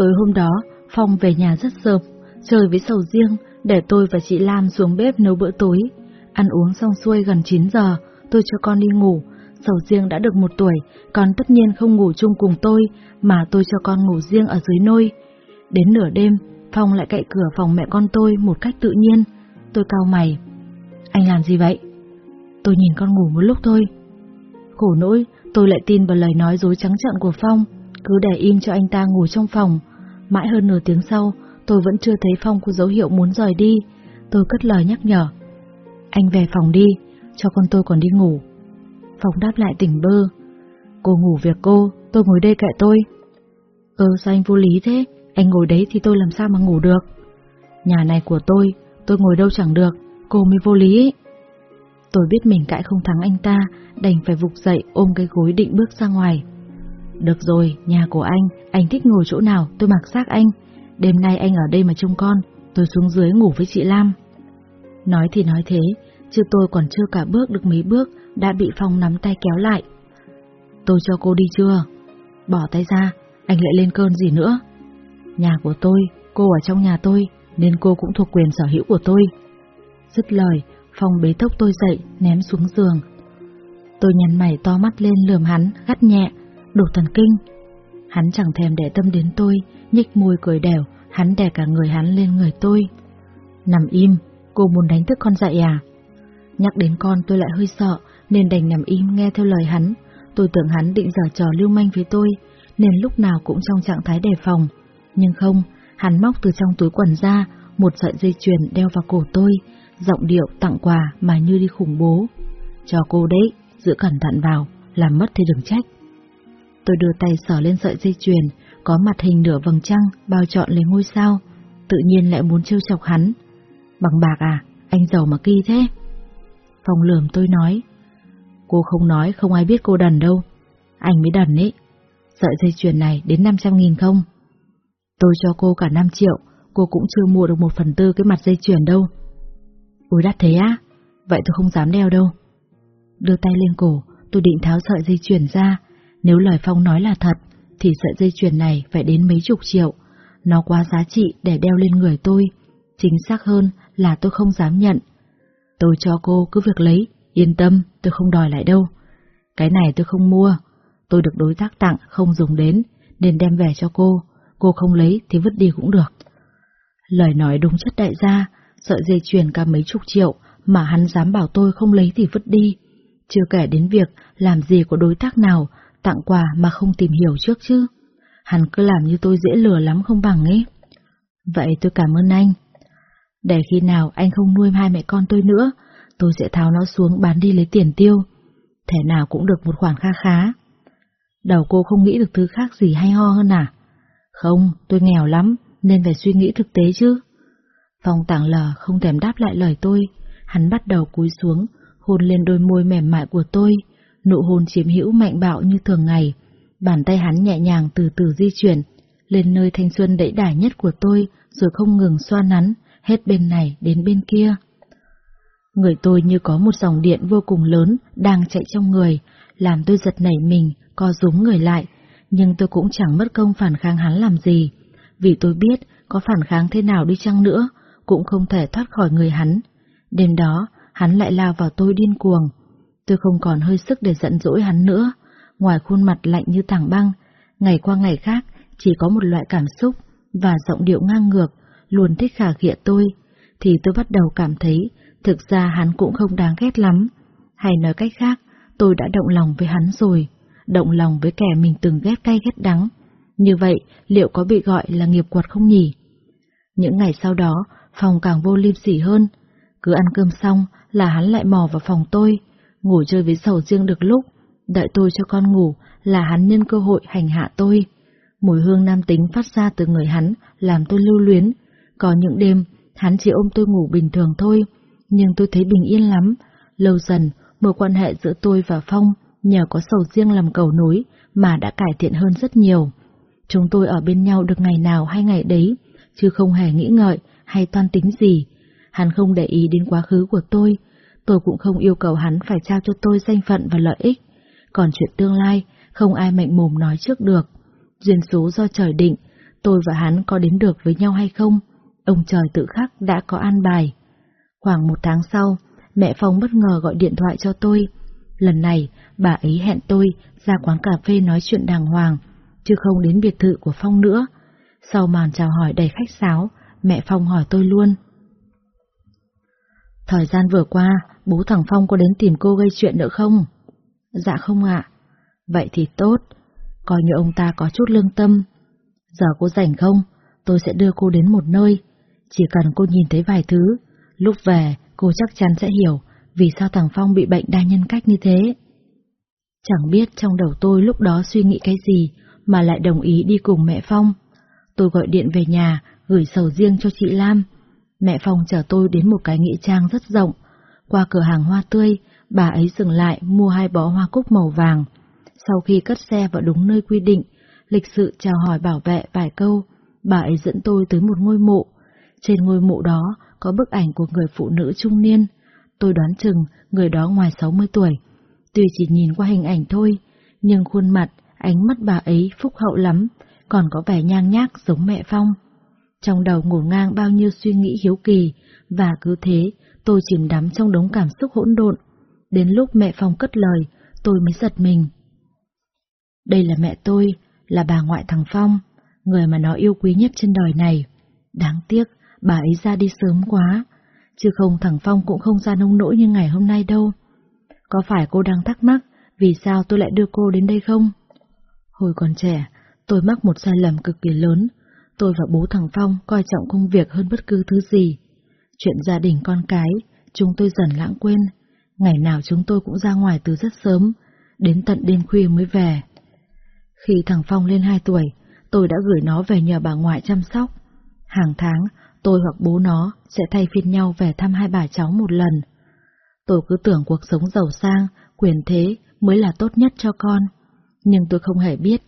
Tối hôm đó, Phong về nhà rất sớm, chơi với sầu riêng, để tôi và chị Lam xuống bếp nấu bữa tối. Ăn uống xong xuôi gần 9 giờ, tôi cho con đi ngủ. Sầu riêng đã được một tuổi, con tất nhiên không ngủ chung cùng tôi, mà tôi cho con ngủ riêng ở dưới nôi. Đến nửa đêm, Phong lại cậy cửa phòng mẹ con tôi một cách tự nhiên. Tôi cau mày. Anh làm gì vậy? Tôi nhìn con ngủ một lúc thôi. Khổ nỗi, tôi lại tin vào lời nói dối trắng trợn của Phong, cứ để im cho anh ta ngủ trong phòng. Mãi hơn nửa tiếng sau, tôi vẫn chưa thấy Phong có dấu hiệu muốn rời đi. Tôi cất lời nhắc nhở. Anh về phòng đi, cho con tôi còn đi ngủ. Phong đáp lại tỉnh bơ. Cô ngủ việc cô, tôi ngồi đây kệ tôi. Ơ ừ, sao anh vô lý thế? Anh ngồi đấy thì tôi làm sao mà ngủ được? Nhà này của tôi, tôi ngồi đâu chẳng được, cô mới vô lý ấy. Tôi biết mình cãi không thắng anh ta, đành phải vục dậy ôm cái gối định bước ra ngoài. Được rồi, nhà của anh, anh thích ngồi chỗ nào tôi mặc xác anh. Đêm nay anh ở đây mà trông con, tôi xuống dưới ngủ với chị Lam. Nói thì nói thế, chứ tôi còn chưa cả bước được mấy bước, đã bị Phong nắm tay kéo lại. Tôi cho cô đi chưa? Bỏ tay ra, anh lại lên cơn gì nữa? Nhà của tôi, cô ở trong nhà tôi, nên cô cũng thuộc quyền sở hữu của tôi. Dứt lời, Phong bế tốc tôi dậy, ném xuống giường. Tôi nhăn mày to mắt lên lườm hắn, gắt nhẹ, đủ thần kinh. Hắn chẳng thèm để tâm đến tôi, nhích môi cười đẻo. hắn đè cả người hắn lên người tôi. Nằm im, cô muốn đánh thức con dậy à? Nhắc đến con tôi lại hơi sợ, nên đành nằm im nghe theo lời hắn. Tôi tưởng hắn định giở trò lưu manh với tôi, nên lúc nào cũng trong trạng thái đề phòng. Nhưng không, hắn móc từ trong túi quần ra một sợi dây chuyền đeo vào cổ tôi, giọng điệu tặng quà mà như đi khủng bố. Cho cô đấy, giữ cẩn thận vào, làm mất thì đừng trách. Tôi đưa tay sờ lên sợi dây chuyền, có mặt hình nửa vầng trăng, bao trọn lấy ngôi sao, tự nhiên lại muốn trêu chọc hắn. Bằng bạc à, anh giàu mà kỳ thế. Phong lườm tôi nói, cô không nói không ai biết cô đần đâu, anh mới đần ấy. Sợi dây chuyền này đến 500 nghìn không? Tôi cho cô cả 5 triệu, cô cũng chưa mua được một phần tư cái mặt dây chuyền đâu. Ôi đắt thế á, vậy tôi không dám đeo đâu. Đưa tay lên cổ, tôi định tháo sợi dây chuyền ra, nếu lời Phong nói là thật, thì sợi dây chuyền này phải đến mấy chục triệu. Nó quá giá trị để đeo lên người tôi. Chính xác hơn là tôi không dám nhận. Tôi cho cô cứ việc lấy, yên tâm, tôi không đòi lại đâu. Cái này tôi không mua, tôi được đối tác tặng không dùng đến, nên đem về cho cô. Cô không lấy thì vứt đi cũng được. Lời nói đúng chất đại gia, sợi dây chuyền cả mấy chục triệu mà hắn dám bảo tôi không lấy thì vứt đi. Chưa kể đến việc làm gì của đối tác nào tặng quà mà không tìm hiểu trước chứ. Hắn cứ làm như tôi dễ lừa lắm không bằng ấy. Vậy tôi cảm ơn anh. Để khi nào anh không nuôi hai mẹ con tôi nữa, tôi sẽ tháo nó xuống bán đi lấy tiền tiêu. Thể nào cũng được một khoản kha khá. Đầu cô không nghĩ được thứ khác gì hay ho hơn à? Không, tôi nghèo lắm, nên phải suy nghĩ thực tế chứ. Phong tảng lờ không thèm đáp lại lời tôi, hắn bắt đầu cúi xuống, hôn lên đôi môi mềm mại của tôi, nụ hôn chiếm hữu mạnh bạo như thường ngày. Bàn tay hắn nhẹ nhàng từ từ di chuyển, lên nơi thanh xuân đẫy đải nhất của tôi, rồi không ngừng xoa nắn, hết bên này đến bên kia. Người tôi như có một dòng điện vô cùng lớn đang chạy trong người, làm tôi giật nảy mình, co rúm người lại, nhưng tôi cũng chẳng mất công phản kháng hắn làm gì, vì tôi biết có phản kháng thế nào đi chăng nữa, cũng không thể thoát khỏi người hắn. Đêm đó, hắn lại lao vào tôi điên cuồng. Tôi không còn hơi sức để giận dỗi hắn nữa, ngoài khuôn mặt lạnh như tảng băng, ngày qua ngày khác chỉ có một loại cảm xúc và giọng điệu ngang ngược, luôn thích khả khịa tôi, thì tôi bắt đầu cảm thấy thực ra hắn cũng không đáng ghét lắm. Hay nói cách khác, tôi đã động lòng với hắn rồi, động lòng với kẻ mình từng ghét cay ghét đắng. Như vậy, liệu có bị gọi là nghiệp quật không nhỉ? Những ngày sau đó, phòng càng vô liêm sỉ hơn. Cứ ăn cơm xong là hắn lại mò vào phòng tôi, ngủ chơi với sầu riêng được lúc, đợi tôi cho con ngủ là hắn nhân cơ hội hành hạ tôi. Mùi hương nam tính phát ra từ người hắn làm tôi lưu luyến. Có những đêm, hắn chỉ ôm tôi ngủ bình thường thôi, nhưng tôi thấy bình yên lắm. Lâu dần, mối quan hệ giữa tôi và Phong nhờ có sầu riêng làm cầu nối mà đã cải thiện hơn rất nhiều. Chúng tôi ở bên nhau được ngày nào hay ngày đấy, chứ không hề nghĩ ngợi hay toan tính gì. Hắn không để ý đến quá khứ của tôi, tôi cũng không yêu cầu hắn phải trao cho tôi danh phận và lợi ích. Còn chuyện tương lai, không ai mạnh mồm nói trước được. Duyên số do trời định, tôi và hắn có đến được với nhau hay không, ông trời tự khắc đã có an bài. Khoảng một tháng sau, mẹ Phong bất ngờ gọi điện thoại cho tôi. Lần này, bà ấy hẹn tôi ra quán cà phê nói chuyện đàng hoàng, chứ không đến biệt thự của Phong nữa. Sau màn chào hỏi đầy khách sáo, mẹ Phong hỏi tôi luôn. Thời gian vừa qua, bố thằng Phong có đến tìm cô gây chuyện nữa không? Dạ không ạ. Vậy thì tốt, coi như ông ta có chút lương tâm. Giờ cô rảnh không? Tôi sẽ đưa cô đến một nơi. Chỉ cần cô nhìn thấy vài thứ, lúc về cô chắc chắn sẽ hiểu vì sao thằng Phong bị bệnh đa nhân cách như thế. Chẳng biết trong đầu tôi lúc đó suy nghĩ cái gì mà lại đồng ý đi cùng mẹ Phong. Tôi gọi điện về nhà, gửi sầu riêng cho chị Lam. Mẹ Phong chở tôi đến một cái nghĩa trang rất rộng. Qua cửa hàng hoa tươi, bà ấy dừng lại mua hai bó hoa cúc màu vàng. Sau khi cất xe vào đúng nơi quy định, lịch sự chào hỏi bảo vệ vài câu, bà ấy dẫn tôi tới một ngôi mộ. Trên ngôi mộ đó có bức ảnh của người phụ nữ trung niên. Tôi đoán chừng người đó ngoài 60 tuổi. Tuy chỉ nhìn qua hình ảnh thôi, nhưng khuôn mặt, ánh mắt bà ấy phúc hậu lắm, còn có vẻ nhang nhác giống mẹ Phong. Trong đầu ngổn ngang bao nhiêu suy nghĩ hiếu kỳ, và cứ thế, tôi chìm đắm trong đống cảm xúc hỗn độn. Đến lúc mẹ Phong cất lời, tôi mới giật mình. Đây là mẹ tôi, là bà ngoại thằng Phong, người mà nó yêu quý nhất trên đời này. Đáng tiếc, bà ấy ra đi sớm quá, chứ không thằng Phong cũng không ra nông nỗi như ngày hôm nay đâu. Có phải cô đang thắc mắc vì sao tôi lại đưa cô đến đây không? Hồi còn trẻ, tôi mắc một sai lầm cực kỳ lớn. Tôi và bố thằng Phong coi trọng công việc hơn bất cứ thứ gì. Chuyện gia đình con cái, chúng tôi dần lãng quên. Ngày nào chúng tôi cũng ra ngoài từ rất sớm, đến tận đêm khuya mới về. Khi thằng Phong lên 2 tuổi, tôi đã gửi nó về nhờ bà ngoại chăm sóc. Hàng tháng, tôi hoặc bố nó sẽ thay phiên nhau về thăm hai bà cháu một lần. Tôi cứ tưởng cuộc sống giàu sang, quyền thế mới là tốt nhất cho con. Nhưng tôi không hề biết,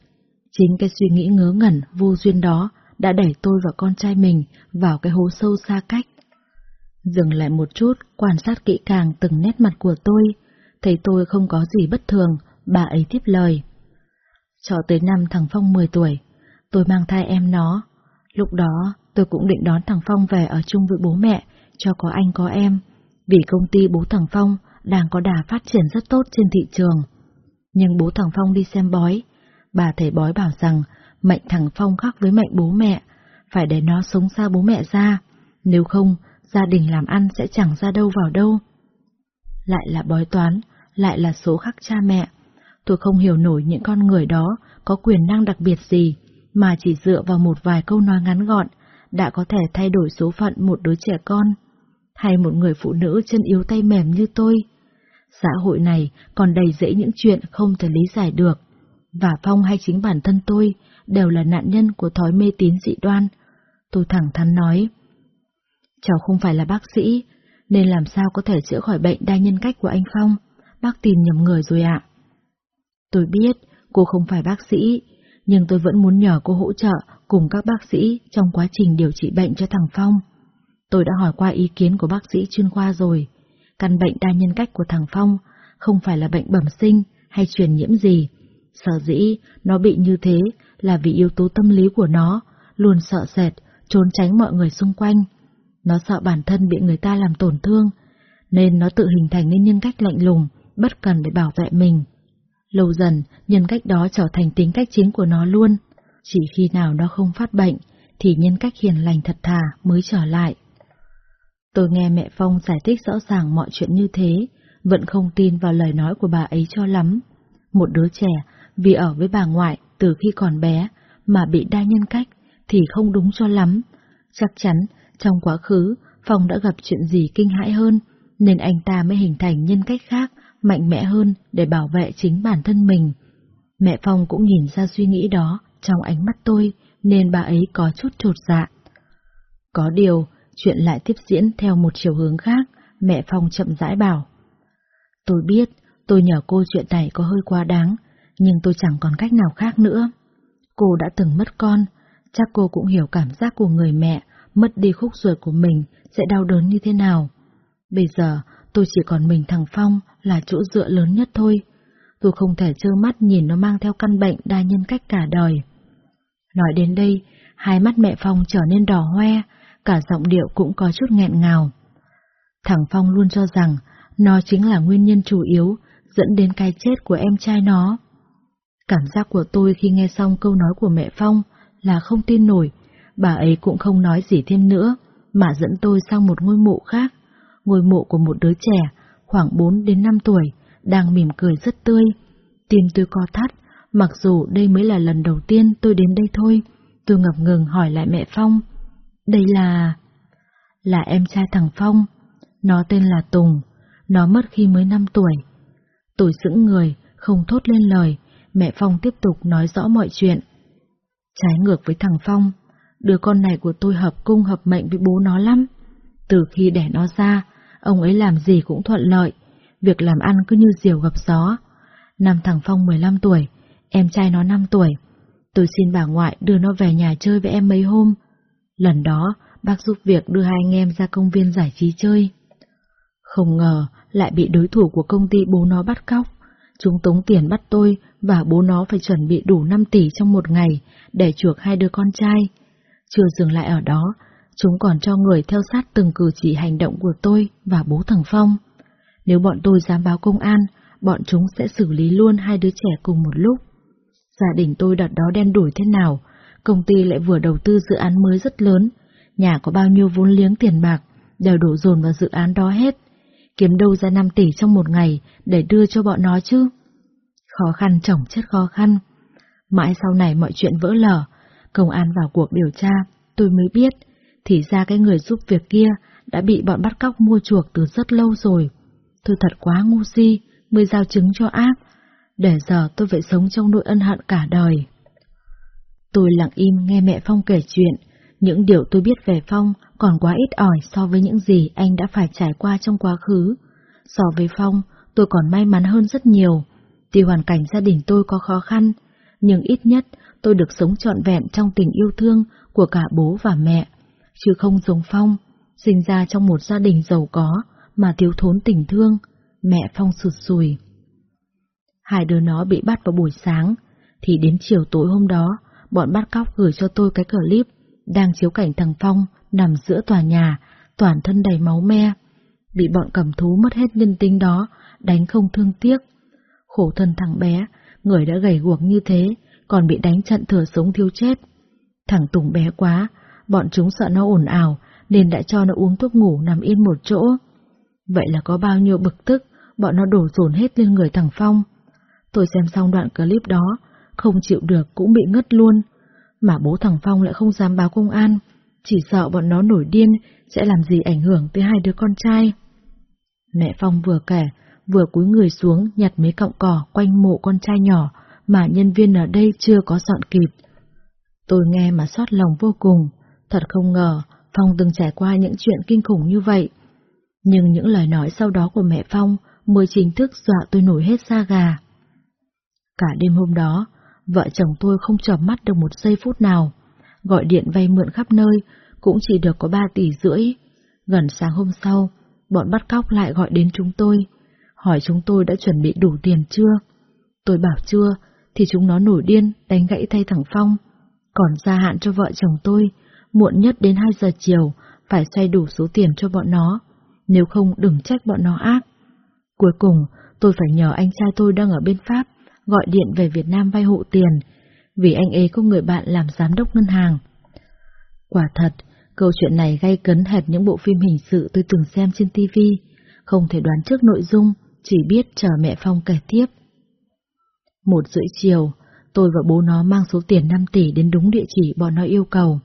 chính cái suy nghĩ ngớ ngẩn, vô duyên đó đã đẩy tôi và con trai mình vào cái hố sâu xa cách. Dừng lại một chút, quan sát kỹ càng từng nét mặt của tôi, thấy tôi không có gì bất thường, bà ấy tiếp lời. Cho tới năm thằng Phong 10 tuổi, tôi mang thai em nó. Lúc đó, tôi cũng định đón thằng Phong về ở chung với bố mẹ, cho có anh có em, vì công ty bố thằng Phong đang có đà phát triển rất tốt trên thị trường. Nhưng bố thằng Phong đi xem bói, bà thầy bói bảo rằng mệnh thằng Phong khác với mệnh bố mẹ, phải để nó sống xa bố mẹ ra, nếu không, gia đình làm ăn sẽ chẳng ra đâu vào đâu. Lại là bói toán, lại là số khắc cha mẹ. Tôi không hiểu nổi những con người đó có quyền năng đặc biệt gì, mà chỉ dựa vào một vài câu nói ngắn gọn đã có thể thay đổi số phận một đứa trẻ con, hay một người phụ nữ chân yếu tay mềm như tôi. Xã hội này còn đầy dễ những chuyện không thể lý giải được, và Phong hay chính bản thân tôi đều là nạn nhân của thói mê tín dị đoan. Tôi thẳng thắn nói, cháu không phải là bác sĩ, nên làm sao có thể chữa khỏi bệnh đa nhân cách của anh Phong, bác tìm nhầm người rồi ạ. Tôi biết cô không phải bác sĩ, nhưng tôi vẫn muốn nhờ cô hỗ trợ cùng các bác sĩ trong quá trình điều trị bệnh cho thằng Phong. Tôi đã hỏi qua ý kiến của bác sĩ chuyên khoa rồi. Căn bệnh đa nhân cách của thằng Phong không phải là bệnh bẩm sinh hay truyền nhiễm gì. Sở dĩ nó bị như thế là vì yếu tố tâm lý của nó, luôn sợ sệt, trốn tránh mọi người xung quanh. Nó sợ bản thân bị người ta làm tổn thương, nên nó tự hình thành nên nhân cách lạnh lùng, bất cần để bảo vệ mình. Lâu dần, nhân cách đó trở thành tính cách chính của nó luôn. Chỉ khi nào nó không phát bệnh, thì nhân cách hiền lành thật thà mới trở lại. Tôi nghe mẹ Phong giải thích rõ ràng mọi chuyện như thế, vẫn không tin vào lời nói của bà ấy cho lắm. Một đứa trẻ, vì ở với bà ngoại từ khi còn bé, mà bị đa nhân cách, thì không đúng cho lắm. Chắc chắn, trong quá khứ, Phong đã gặp chuyện gì kinh hãi hơn, nên anh ta mới hình thành nhân cách khác, mạnh mẽ hơn để bảo vệ chính bản thân mình. Mẹ Phong cũng nhìn ra suy nghĩ đó trong ánh mắt tôi, nên bà ấy có chút trột dạ. Có điều, chuyện lại tiếp diễn theo một chiều hướng khác, mẹ Phong chậm rãi bảo. Tôi biết, tôi nhờ cô chuyện này có hơi quá đáng, nhưng tôi chẳng còn cách nào khác nữa. Cô đã từng mất con, chắc cô cũng hiểu cảm giác của người mẹ, mất đi khúc ruột của mình sẽ đau đớn như thế nào. Bây giờ, tôi chỉ còn mình thằng Phong là chỗ dựa lớn nhất thôi. Tôi không thể trơ mắt nhìn nó mang theo căn bệnh đa nhân cách cả đời. Nói đến đây, hai mắt mẹ Phong trở nên đỏ hoe, cả giọng điệu cũng có chút nghẹn ngào. Thằng Phong luôn cho rằng nó chính là nguyên nhân chủ yếu dẫn đến cái chết của em trai nó. Cảm giác của tôi khi nghe xong câu nói của mẹ Phong là không tin nổi, bà ấy cũng không nói gì thêm nữa, mà dẫn tôi sang một ngôi mộ khác, ngôi mộ của một đứa trẻ, khoảng 4 đến 5 tuổi, đang mỉm cười rất tươi. Tim tôi co thắt, mặc dù đây mới là lần đầu tiên tôi đến đây thôi, tôi ngập ngừng hỏi lại mẹ Phong. Đây là... Là em trai thằng Phong, nó tên là Tùng, nó mất khi mới 5 tuổi. Tôi sững người, không thốt lên lời, mẹ Phong tiếp tục nói rõ mọi chuyện. Trái ngược với thằng Phong, đứa con này của tôi hợp cung hợp mệnh với bố nó lắm. Từ khi đẻ nó ra, ông ấy làm gì cũng thuận lợi, việc làm ăn cứ như diều gặp gió. Năm thằng Phong 15 tuổi, em trai nó 5 tuổi. Tôi xin bà ngoại đưa nó về nhà chơi với em mấy hôm. Lần đó, bác giúp việc đưa hai anh em ra công viên giải trí chơi. Không ngờ lại bị đối thủ của công ty bố nó bắt cóc. Chúng tống tiền bắt tôi và bố nó phải chuẩn bị đủ 5 tỷ trong một ngày để chuộc hai đứa con trai. Chưa dừng lại ở đó, chúng còn cho người theo sát từng cử chỉ hành động của tôi và bố thằng Phong. Nếu bọn tôi dám báo công an, bọn chúng sẽ xử lý luôn hai đứa trẻ cùng một lúc. Gia đình tôi đợt đó đen đủi thế nào, công ty lại vừa đầu tư dự án mới rất lớn, nhà có bao nhiêu vốn liếng tiền bạc, đều đổ dồn vào dự án đó hết. Kiếm đâu ra 5 tỷ trong một ngày để đưa cho bọn nó chứ? Khó khăn chồng chất khó khăn. Mãi sau này mọi chuyện vỡ lở, công an vào cuộc điều tra, tôi mới biết, thì ra cái người giúp việc kia đã bị bọn bắt cóc mua chuộc từ rất lâu rồi. Tôi thật quá ngu si, mới giao chứng cho ác, để giờ tôi phải sống trong nỗi ân hận cả đời. Tôi lặng im nghe mẹ Phong kể chuyện, những điều tôi biết về Phong còn quá ít ỏi so với những gì anh đã phải trải qua trong quá khứ. So với Phong, tôi còn may mắn hơn rất nhiều. Tuy hoàn cảnh gia đình tôi có khó khăn, nhưng ít nhất tôi được sống trọn vẹn trong tình yêu thương của cả bố và mẹ, chứ không giống Phong, sinh ra trong một gia đình giàu có mà thiếu thốn tình thương, mẹ Phong sụt sùi. Hai đứa nó bị bắt vào buổi sáng, thì đến chiều tối hôm đó, bọn bắt cóc gửi cho tôi cái clip đang chiếu cảnh thằng Phong nằm giữa tòa nhà, toàn thân đầy máu me. Bị bọn cầm thú mất hết nhân tính đó, đánh không thương tiếc. Khổ thân thằng bé, người đã gầy guộc như thế, còn bị đánh trận thừa sống thiếu chết. Thằng Tùng bé quá, bọn chúng sợ nó ồn ào, nên đã cho nó uống thuốc ngủ nằm yên một chỗ. Vậy là có bao nhiêu bực tức, bọn nó đổ dồn hết lên người thằng Phong. Tôi xem xong đoạn clip đó, không chịu được cũng bị ngất luôn. Mà bố thằng Phong lại không dám báo công an, chỉ sợ bọn nó nổi điên sẽ làm gì ảnh hưởng tới hai đứa con trai. Mẹ Phong vừa kể, vừa cúi người xuống nhặt mấy cọng cỏ quanh mộ con trai nhỏ mà nhân viên ở đây chưa có dọn kịp. Tôi nghe mà xót lòng vô cùng, thật không ngờ Phong từng trải qua những chuyện kinh khủng như vậy. Nhưng những lời nói sau đó của mẹ Phong mới chính thức dọa tôi nổi hết da gà. Cả đêm hôm đó, vợ chồng tôi không chợp mắt được một giây phút nào, gọi điện vay mượn khắp nơi cũng chỉ được có ba tỷ rưỡi. Gần sáng hôm sau, bọn bắt cóc lại gọi đến chúng tôi, hỏi chúng tôi đã chuẩn bị đủ tiền chưa. Tôi bảo chưa, thì chúng nó nổi điên đánh gãy thay thằng Phong, còn gia hạn cho vợ chồng tôi, muộn nhất đến 2 giờ chiều, phải xoay đủ số tiền cho bọn nó, nếu không đừng trách bọn nó ác. Cuối cùng, tôi phải nhờ anh trai tôi đang ở bên Pháp gọi điện về Việt Nam vay hộ tiền, vì anh ấy có người bạn làm giám đốc ngân hàng. Quả thật, câu chuyện này gây cấn hệt những bộ phim hình sự tôi từng xem trên TV, không thể đoán trước nội dung, chỉ biết chờ mẹ Phong kể tiếp. Một rưỡi chiều, tôi và bố nó mang số tiền 5 tỷ đến đúng địa chỉ bọn nó yêu cầu,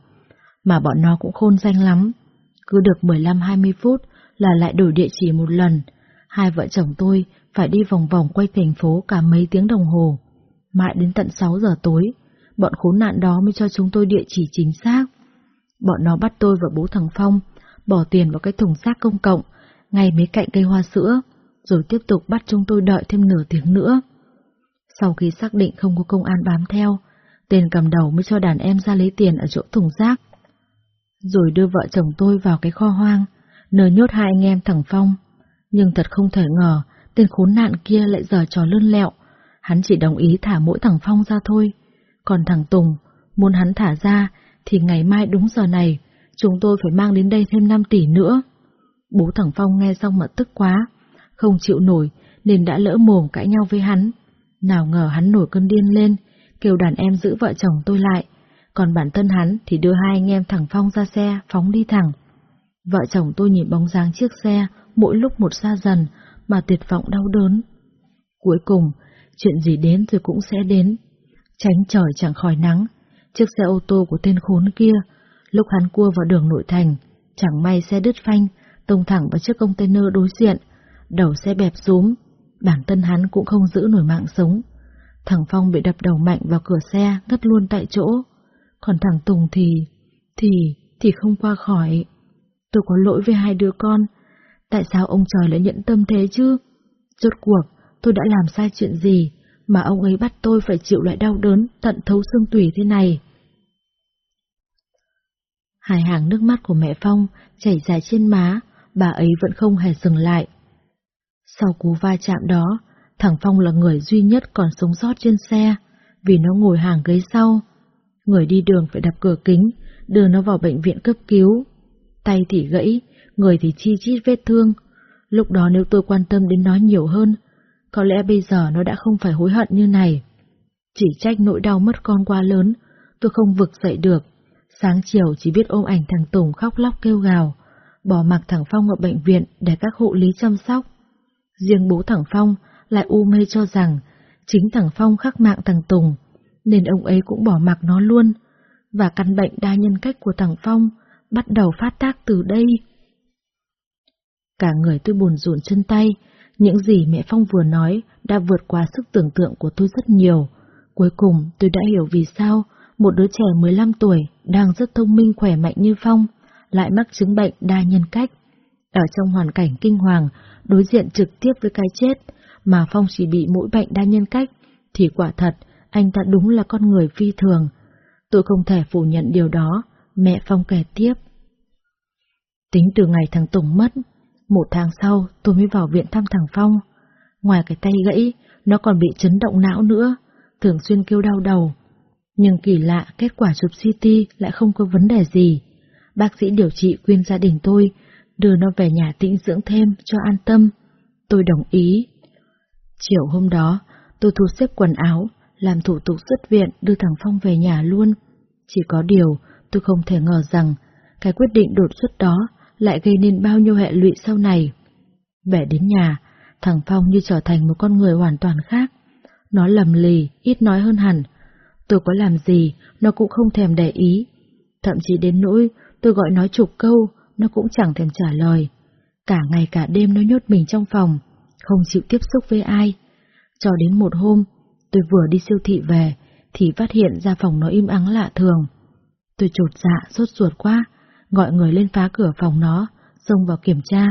mà bọn nó cũng khôn danh lắm. Cứ được 15-20 phút là lại đổi địa chỉ một lần, hai vợ chồng tôi phải đi vòng vòng quay thành phố cả mấy tiếng đồng hồ. Mãi đến tận 6 giờ tối, bọn khốn nạn đó mới cho chúng tôi địa chỉ chính xác. Bọn nó bắt tôi và bố thằng Phong, bỏ tiền vào cái thùng xác công cộng, ngay mấy cạnh cây hoa sữa, rồi tiếp tục bắt chúng tôi đợi thêm nửa tiếng nữa. Sau khi xác định không có công an bám theo, tên cầm đầu mới cho đàn em ra lấy tiền ở chỗ thùng rác. Rồi đưa vợ chồng tôi vào cái kho hoang, nơi nhốt hai anh em thằng Phong. Nhưng thật không thể ngờ, tên khốn nạn kia lại giờ trò lươn lẹo. Hắn chỉ đồng ý thả mỗi thằng Phong ra thôi. Còn thằng Tùng, Muốn hắn thả ra, thì ngày mai đúng giờ này, chúng tôi phải mang đến đây thêm 5 tỷ nữa. Bố thằng Phong nghe xong mà tức quá, không chịu nổi nên đã lỡ mồm cãi nhau với hắn. Nào ngờ hắn nổi cơn điên lên, kêu đàn em giữ vợ chồng tôi lại, còn bản thân hắn thì đưa hai anh em thẳng Phong ra xe, phóng đi thẳng. Vợ chồng tôi nhìn bóng dáng chiếc xe, mỗi lúc một xa dần, mà tuyệt vọng đau đớn. Cuối cùng, chuyện gì đến rồi cũng sẽ đến. Tránh trời chẳng khỏi nắng, chiếc xe ô tô của tên khốn kia, lúc hắn cua vào đường nội thành, chẳng may xe đứt phanh, tông thẳng vào chiếc container đối diện, đầu xe bẹp rúm, bản thân hắn cũng không giữ nổi mạng sống. Thằng Phong bị đập đầu mạnh vào cửa xe, ngất luôn tại chỗ. Còn thằng Tùng thì... thì... thì không qua khỏi. Tôi có lỗi với hai đứa con. Tại sao ông trời lại nhận tâm thế chứ? Rốt cuộc, tôi đã làm sai chuyện gì mà ông ấy bắt tôi phải chịu loại đau đớn tận thấu xương tủy thế này? Hai hàng nước mắt của mẹ Phong chảy dài trên má, bà ấy vẫn không hề dừng lại. Sau cú va chạm đó, thằng Phong là người duy nhất còn sống sót trên xe, vì nó ngồi hàng ghế sau. Người đi đường phải đập cửa kính, đưa nó vào bệnh viện cấp cứu. Tay thì gãy, người thì chi chít vết thương. Lúc đó nếu tôi quan tâm đến nó nhiều hơn, có lẽ bây giờ nó đã không phải hối hận như này. Chỉ trách nỗi đau mất con quá lớn, tôi không vực dậy được. Sáng chiều chỉ biết ôm ảnh thằng Tùng khóc lóc kêu gào, bỏ mặc thằng Phong ở bệnh viện để các hộ lý chăm sóc. Riêng bố thẳng Phong lại u mê cho rằng chính thằng Phong khắc mạng thằng Tùng, nên ông ấy cũng bỏ mặc nó luôn, và căn bệnh đa nhân cách của thằng Phong bắt đầu phát tác từ đây. Cả người tôi buồn rùn chân tay, những gì mẹ Phong vừa nói đã vượt qua sức tưởng tượng của tôi rất nhiều. Cuối cùng tôi đã hiểu vì sao một đứa trẻ 15 tuổi đang rất thông minh khỏe mạnh như Phong lại mắc chứng bệnh đa nhân cách. Ở trong hoàn cảnh kinh hoàng, đối diện trực tiếp với cái chết, mà Phong chỉ bị mỗi bệnh đa nhân cách, thì quả thật, anh ta đúng là con người phi thường. Tôi không thể phủ nhận điều đó, mẹ Phong kể tiếp. Tính từ ngày thằng Tùng mất, một tháng sau tôi mới vào viện thăm thằng Phong. Ngoài cái tay gãy, nó còn bị chấn động não nữa, thường xuyên kêu đau đầu. Nhưng kỳ lạ, kết quả chụp CT lại không có vấn đề gì. Bác sĩ điều trị khuyên gia đình tôi đưa nó về nhà tĩnh dưỡng thêm cho an tâm. Tôi đồng ý. Chiều hôm đó, tôi thu xếp quần áo, làm thủ tục xuất viện đưa thằng Phong về nhà luôn. Chỉ có điều, tôi không thể ngờ rằng cái quyết định đột xuất đó lại gây nên bao nhiêu hệ lụy sau này. Về đến nhà, thằng Phong như trở thành một con người hoàn toàn khác. Nó lầm lì, ít nói hơn hẳn. Tôi có làm gì, nó cũng không thèm để ý. Thậm chí đến nỗi tôi gọi nó chục câu, nó cũng chẳng thèm trả lời. Cả ngày cả đêm nó nhốt mình trong phòng, không chịu tiếp xúc với ai. Cho đến một hôm, tôi vừa đi siêu thị về, thì phát hiện ra phòng nó im ắng lạ thường. Tôi trột dạ, sốt ruột quá, gọi người lên phá cửa phòng nó, xông vào kiểm tra.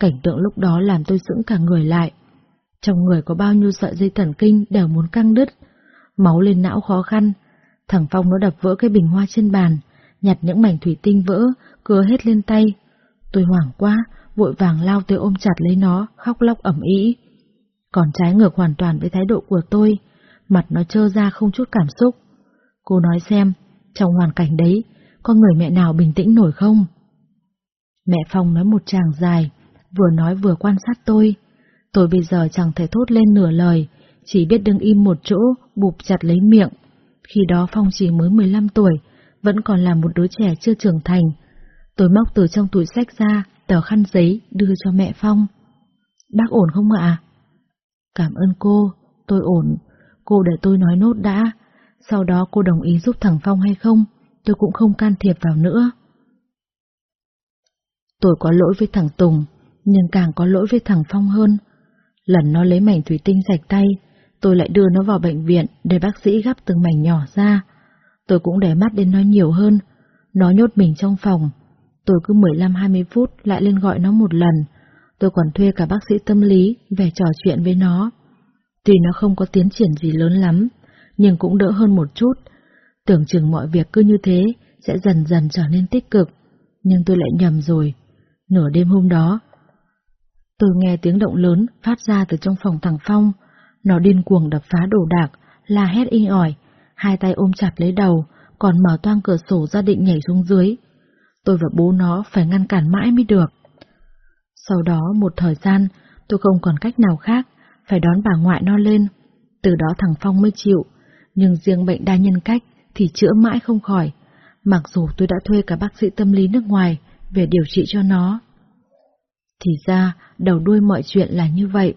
Cảnh tượng lúc đó làm tôi sững cả người lại. Trong người có bao nhiêu sợi dây thần kinh đều muốn căng đứt, máu lên não khó khăn. Thằng Phong nó đập vỡ cái bình hoa trên bàn, nhặt những mảnh thủy tinh vỡ, cứa hết lên tay. Tôi hoảng quá, vội vàng lao tới ôm chặt lấy nó, khóc lóc ẩm ý. Còn trái ngược hoàn toàn với thái độ của tôi, mặt nó trơ ra không chút cảm xúc. Cô nói xem, trong hoàn cảnh đấy, có người mẹ nào bình tĩnh nổi không? Mẹ Phong nói một tràng dài, vừa nói vừa quan sát tôi. Tôi bây giờ chẳng thể thốt lên nửa lời, chỉ biết đứng im một chỗ, bụp chặt lấy miệng. Khi đó Phong chỉ mới 15 tuổi, vẫn còn là một đứa trẻ chưa trưởng thành. Tôi móc từ trong túi sách ra tờ khăn giấy đưa cho mẹ Phong. Bác ổn không ạ? Cảm ơn cô, tôi ổn. Cô để tôi nói nốt đã. Sau đó cô đồng ý giúp thằng Phong hay không, tôi cũng không can thiệp vào nữa. Tôi có lỗi với thằng Tùng, nhưng càng có lỗi với thằng Phong hơn. Lần nó lấy mảnh thủy tinh sạch tay, tôi lại đưa nó vào bệnh viện để bác sĩ gắp từng mảnh nhỏ ra. Tôi cũng để mắt đến nó nhiều hơn. Nó nhốt mình trong phòng. Tôi cứ 15-20 phút lại lên gọi nó một lần. Tôi còn thuê cả bác sĩ tâm lý về trò chuyện với nó. Tuy nó không có tiến triển gì lớn lắm, nhưng cũng đỡ hơn một chút. Tưởng chừng mọi việc cứ như thế sẽ dần dần trở nên tích cực. Nhưng tôi lại nhầm rồi. Nửa đêm hôm đó, tôi nghe tiếng động lớn phát ra từ trong phòng thằng Phong. Nó điên cuồng đập phá đồ đạc, la hét inh ỏi, hai tay ôm chặt lấy đầu, còn mở toang cửa sổ ra định nhảy xuống dưới. Tôi và bố nó phải ngăn cản mãi mới được. Sau đó một thời gian, tôi không còn cách nào khác, phải đón bà ngoại nó lên. Từ đó thằng Phong mới chịu, nhưng riêng bệnh đa nhân cách thì chữa mãi không khỏi, mặc dù tôi đã thuê cả bác sĩ tâm lý nước ngoài về điều trị cho nó. Thì ra, đầu đuôi mọi chuyện là như vậy.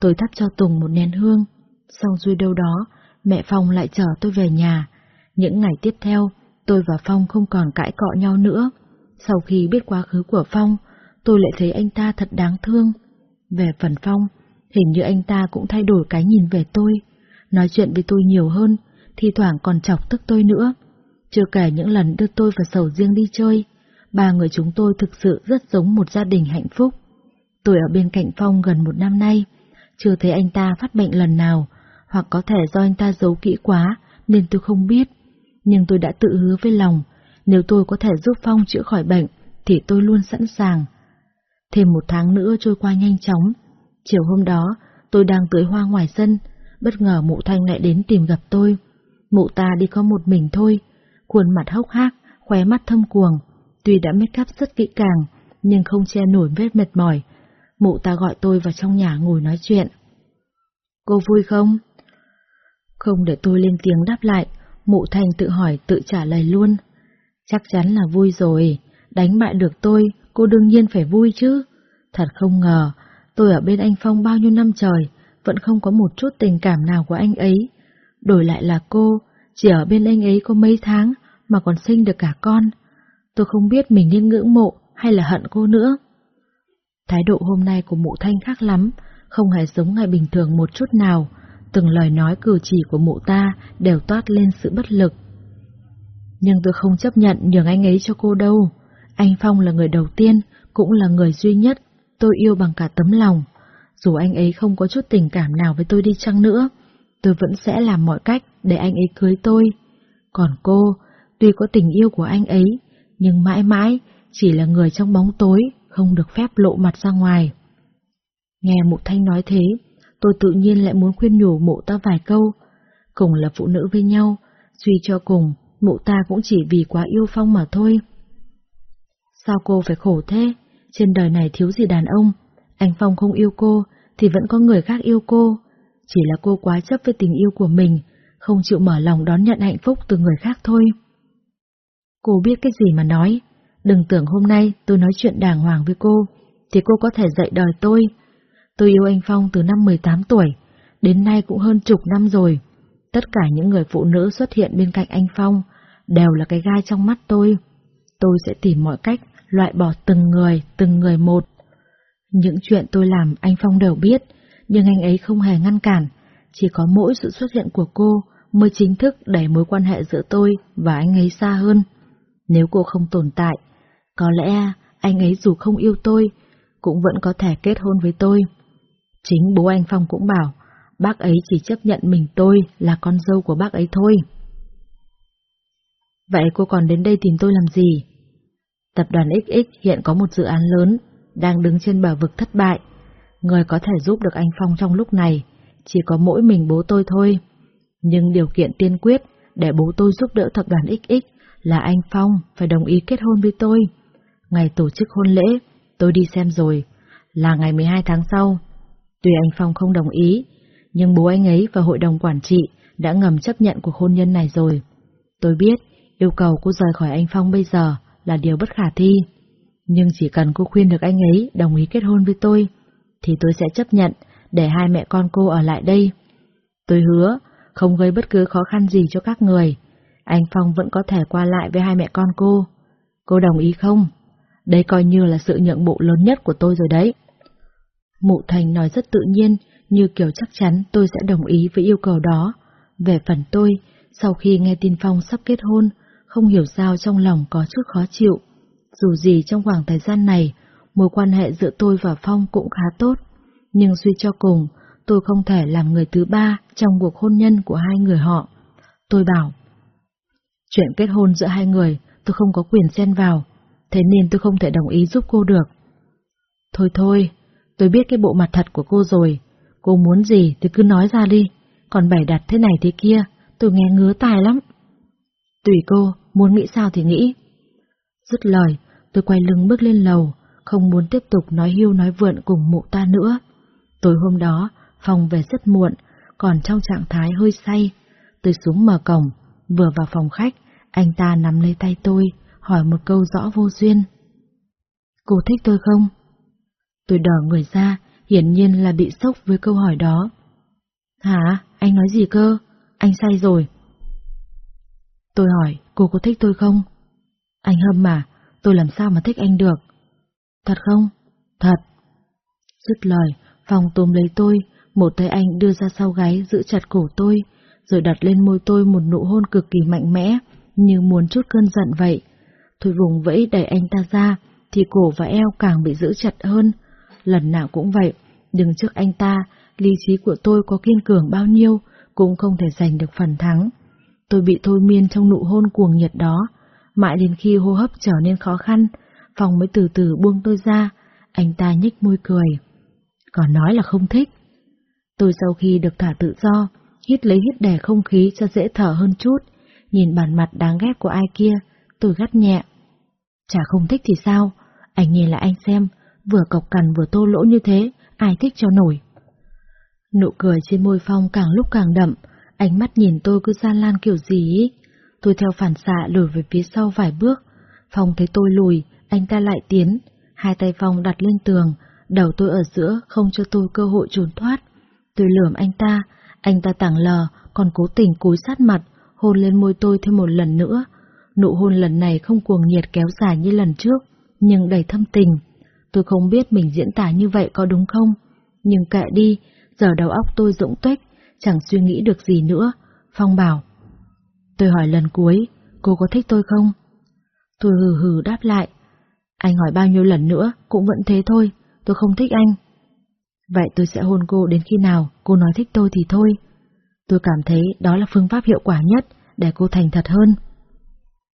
Tôi thắp cho Tùng một nén hương, xong xuôi đâu đó, mẹ Phong lại chở tôi về nhà. Những ngày tiếp theo, tôi và Phong không còn cãi cọ nhau nữa. Sau khi biết quá khứ của Phong, tôi lại thấy anh ta thật đáng thương. Về phần Phong, hình như anh ta cũng thay đổi cái nhìn về tôi, nói chuyện với tôi nhiều hơn, thi thoảng còn chọc tức tôi nữa. Chưa kể những lần đưa tôi và sầu riêng đi chơi, ba người chúng tôi thực sự rất giống một gia đình hạnh phúc. Tôi ở bên cạnh Phong gần một năm nay, chưa thấy anh ta phát bệnh lần nào, hoặc có thể do anh ta giấu kỹ quá nên tôi không biết. Nhưng tôi đã tự hứa với lòng, nếu tôi có thể giúp Phong chữa khỏi bệnh, thì tôi luôn sẵn sàng. Thêm một tháng nữa trôi qua nhanh chóng. Chiều hôm đó, tôi đang tưới hoa ngoài sân, bất ngờ mụ Thanh lại đến tìm gặp tôi. Mụ ta đi có một mình thôi, khuôn mặt hốc hác, khóe mắt thâm cuồng. Tuy đã make up rất kỹ càng, nhưng không che nổi vết mệt mỏi. Mụ ta gọi tôi vào trong nhà ngồi nói chuyện. Cô vui không? Không để tôi lên tiếng đáp lại, mụ Thanh tự hỏi tự trả lời luôn. Chắc chắn là vui rồi, đánh bại được tôi, cô đương nhiên phải vui chứ. Thật không ngờ, tôi ở bên anh Phong bao nhiêu năm trời, vẫn không có một chút tình cảm nào của anh ấy. Đổi lại là cô, chỉ ở bên anh ấy có mấy tháng mà còn sinh được cả con. Tôi không biết mình nên ngưỡng mộ hay là hận cô nữa. Thái độ hôm nay của mụ Thanh khác lắm, không hề giống ngày bình thường một chút nào. Từng lời nói cử chỉ của mụ ta đều toát lên sự bất lực. Nhưng tôi không chấp nhận nhường anh ấy cho cô đâu. Anh Phong là người đầu tiên, cũng là người duy nhất tôi yêu bằng cả tấm lòng. Dù anh ấy không có chút tình cảm nào với tôi đi chăng nữa, tôi vẫn sẽ làm mọi cách để anh ấy cưới tôi. Còn cô, tuy có tình yêu của anh ấy, nhưng mãi mãi chỉ là người trong bóng tối, không được phép lộ mặt ra ngoài. Nghe mụ thanh nói thế, tôi tự nhiên lại muốn khuyên nhủ mụ ta vài câu. Cùng là phụ nữ với nhau, suy cho cùng, mụ ta cũng chỉ vì quá yêu Phong mà thôi. Sao cô phải khổ thế? Trên đời này thiếu gì đàn ông, anh Phong không yêu cô, thì vẫn có người khác yêu cô. Chỉ là cô quá chấp với tình yêu của mình, không chịu mở lòng đón nhận hạnh phúc từ người khác thôi. Cô biết cái gì mà nói, đừng tưởng hôm nay tôi nói chuyện đàng hoàng với cô, thì cô có thể dạy đời tôi. Tôi yêu anh Phong từ năm 18 tuổi, đến nay cũng hơn chục năm rồi. Tất cả những người phụ nữ xuất hiện bên cạnh anh Phong đều là cái gai trong mắt tôi. Tôi sẽ tìm mọi cách loại bỏ từng người, từng người một. Những chuyện tôi làm anh Phong đều biết, nhưng anh ấy không hề ngăn cản, chỉ có mỗi sự xuất hiện của cô mới chính thức đẩy mối quan hệ giữa tôi và anh ấy xa hơn. Nếu cô không tồn tại, có lẽ anh ấy dù không yêu tôi, cũng vẫn có thể kết hôn với tôi. Chính bố anh Phong cũng bảo, bác ấy chỉ chấp nhận mình tôi là con dâu của bác ấy thôi. Vậy cô còn đến đây tìm tôi làm gì? Tập đoàn XX hiện có một dự án lớn, đang đứng trên bờ vực thất bại. Người có thể giúp được anh Phong trong lúc này, chỉ có mỗi mình bố tôi thôi. Nhưng điều kiện tiên quyết để bố tôi giúp đỡ tập đoàn XX là anh Phong phải đồng ý kết hôn với tôi. Ngày tổ chức hôn lễ, tôi đi xem rồi, là ngày 12 tháng sau. Tuy anh Phong không đồng ý, nhưng bố anh ấy và hội đồng quản trị đã ngầm chấp nhận cuộc hôn nhân này rồi. Tôi biết, yêu cầu cô rời khỏi anh Phong bây giờ là điều bất khả thi. Nhưng chỉ cần cô khuyên được anh ấy đồng ý kết hôn với tôi, thì tôi sẽ chấp nhận để hai mẹ con cô ở lại đây. Tôi hứa không gây bất cứ khó khăn gì cho các người. Anh Phong vẫn có thể qua lại với hai mẹ con cô. Cô đồng ý không? Đây coi như là sự nhượng bộ lớn nhất của tôi rồi đấy. Mụ Thành nói rất tự nhiên, như kiểu chắc chắn tôi sẽ đồng ý với yêu cầu đó. Về phần tôi, sau khi nghe tin Phong sắp kết hôn, không hiểu sao trong lòng có chút khó chịu. Dù gì trong khoảng thời gian này, mối quan hệ giữa tôi và Phong cũng khá tốt, nhưng suy cho cùng, tôi không thể làm người thứ ba trong cuộc hôn nhân của hai người họ. Tôi bảo, chuyện kết hôn giữa hai người tôi không có quyền xen vào, thế nên tôi không thể đồng ý giúp cô được. Thôi thôi, tôi biết cái bộ mặt thật của cô rồi, cô muốn gì thì cứ nói ra đi, còn bày đặt thế này thế kia, tôi nghe ngứa tai lắm. Tùy cô, muốn nghĩ sao thì nghĩ. Dứt lời, tôi quay lưng bước lên lầu, không muốn tiếp tục nói hiu nói vượn cùng mụ ta nữa. Tối hôm đó, phòng về rất muộn, còn trong trạng thái hơi say. Tôi xuống mở cổng, vừa vào phòng khách, anh ta nắm lấy tay tôi, hỏi một câu rõ vô duyên. Cô thích tôi không? Tôi đỏ người ra, hiển nhiên là bị sốc với câu hỏi đó. Hả? Anh nói gì cơ? Anh say rồi. Tôi hỏi, cô có thích tôi không? Anh hâm mà, tôi làm sao mà thích anh được? Thật không? Thật. Dứt lời, Phong tôm lấy tôi, một tay anh đưa ra sau gáy giữ chặt cổ tôi, rồi đặt lên môi tôi một nụ hôn cực kỳ mạnh mẽ, như muốn chút cơn giận vậy. Tôi vùng vẫy đẩy anh ta ra, thì cổ và eo càng bị giữ chặt hơn. Lần nào cũng vậy, đừng trước anh ta, lý trí của tôi có kiên cường bao nhiêu, cũng không thể giành được phần thắng. Tôi bị thôi miên trong nụ hôn cuồng nhiệt đó, mãi đến khi hô hấp trở nên khó khăn, Phong mới từ từ buông tôi ra, anh ta nhích môi cười. Còn nói là không thích. Tôi sau khi được thả tự do, hít lấy hít đẻ không khí cho dễ thở hơn chút, nhìn bản mặt đáng ghét của ai kia, tôi gắt nhẹ. Chả không thích thì sao, anh nhìn lại anh xem, vừa cọc cằn vừa tô lỗ như thế, ai thích cho nổi. Nụ cười trên môi Phong càng lúc càng đậm, ánh mắt nhìn tôi cứ gian lan kiểu gì ý. Tôi theo phản xạ lùi về phía sau vài bước, Phong thấy tôi lùi, anh ta lại tiến, hai tay Phong đặt lên tường, đầu tôi ở giữa không cho tôi cơ hội trốn thoát. Tôi lườm anh ta, anh ta tảng lờ, còn cố tình cúi sát mặt, hôn lên môi tôi thêm một lần nữa. Nụ hôn lần này không cuồng nhiệt kéo dài như lần trước, nhưng đầy thâm tình. Tôi không biết mình diễn tả như vậy có đúng không, nhưng kệ đi, giờ đầu óc tôi rỗng tuếch, chẳng suy nghĩ được gì nữa. Phong bảo. Tôi hỏi lần cuối, cô có thích tôi không? Tôi hừ hừ đáp lại. Anh hỏi bao nhiêu lần nữa, cũng vẫn thế thôi, tôi không thích anh. Vậy tôi sẽ hôn cô đến khi nào cô nói thích tôi thì thôi. Tôi cảm thấy đó là phương pháp hiệu quả nhất để cô thành thật hơn.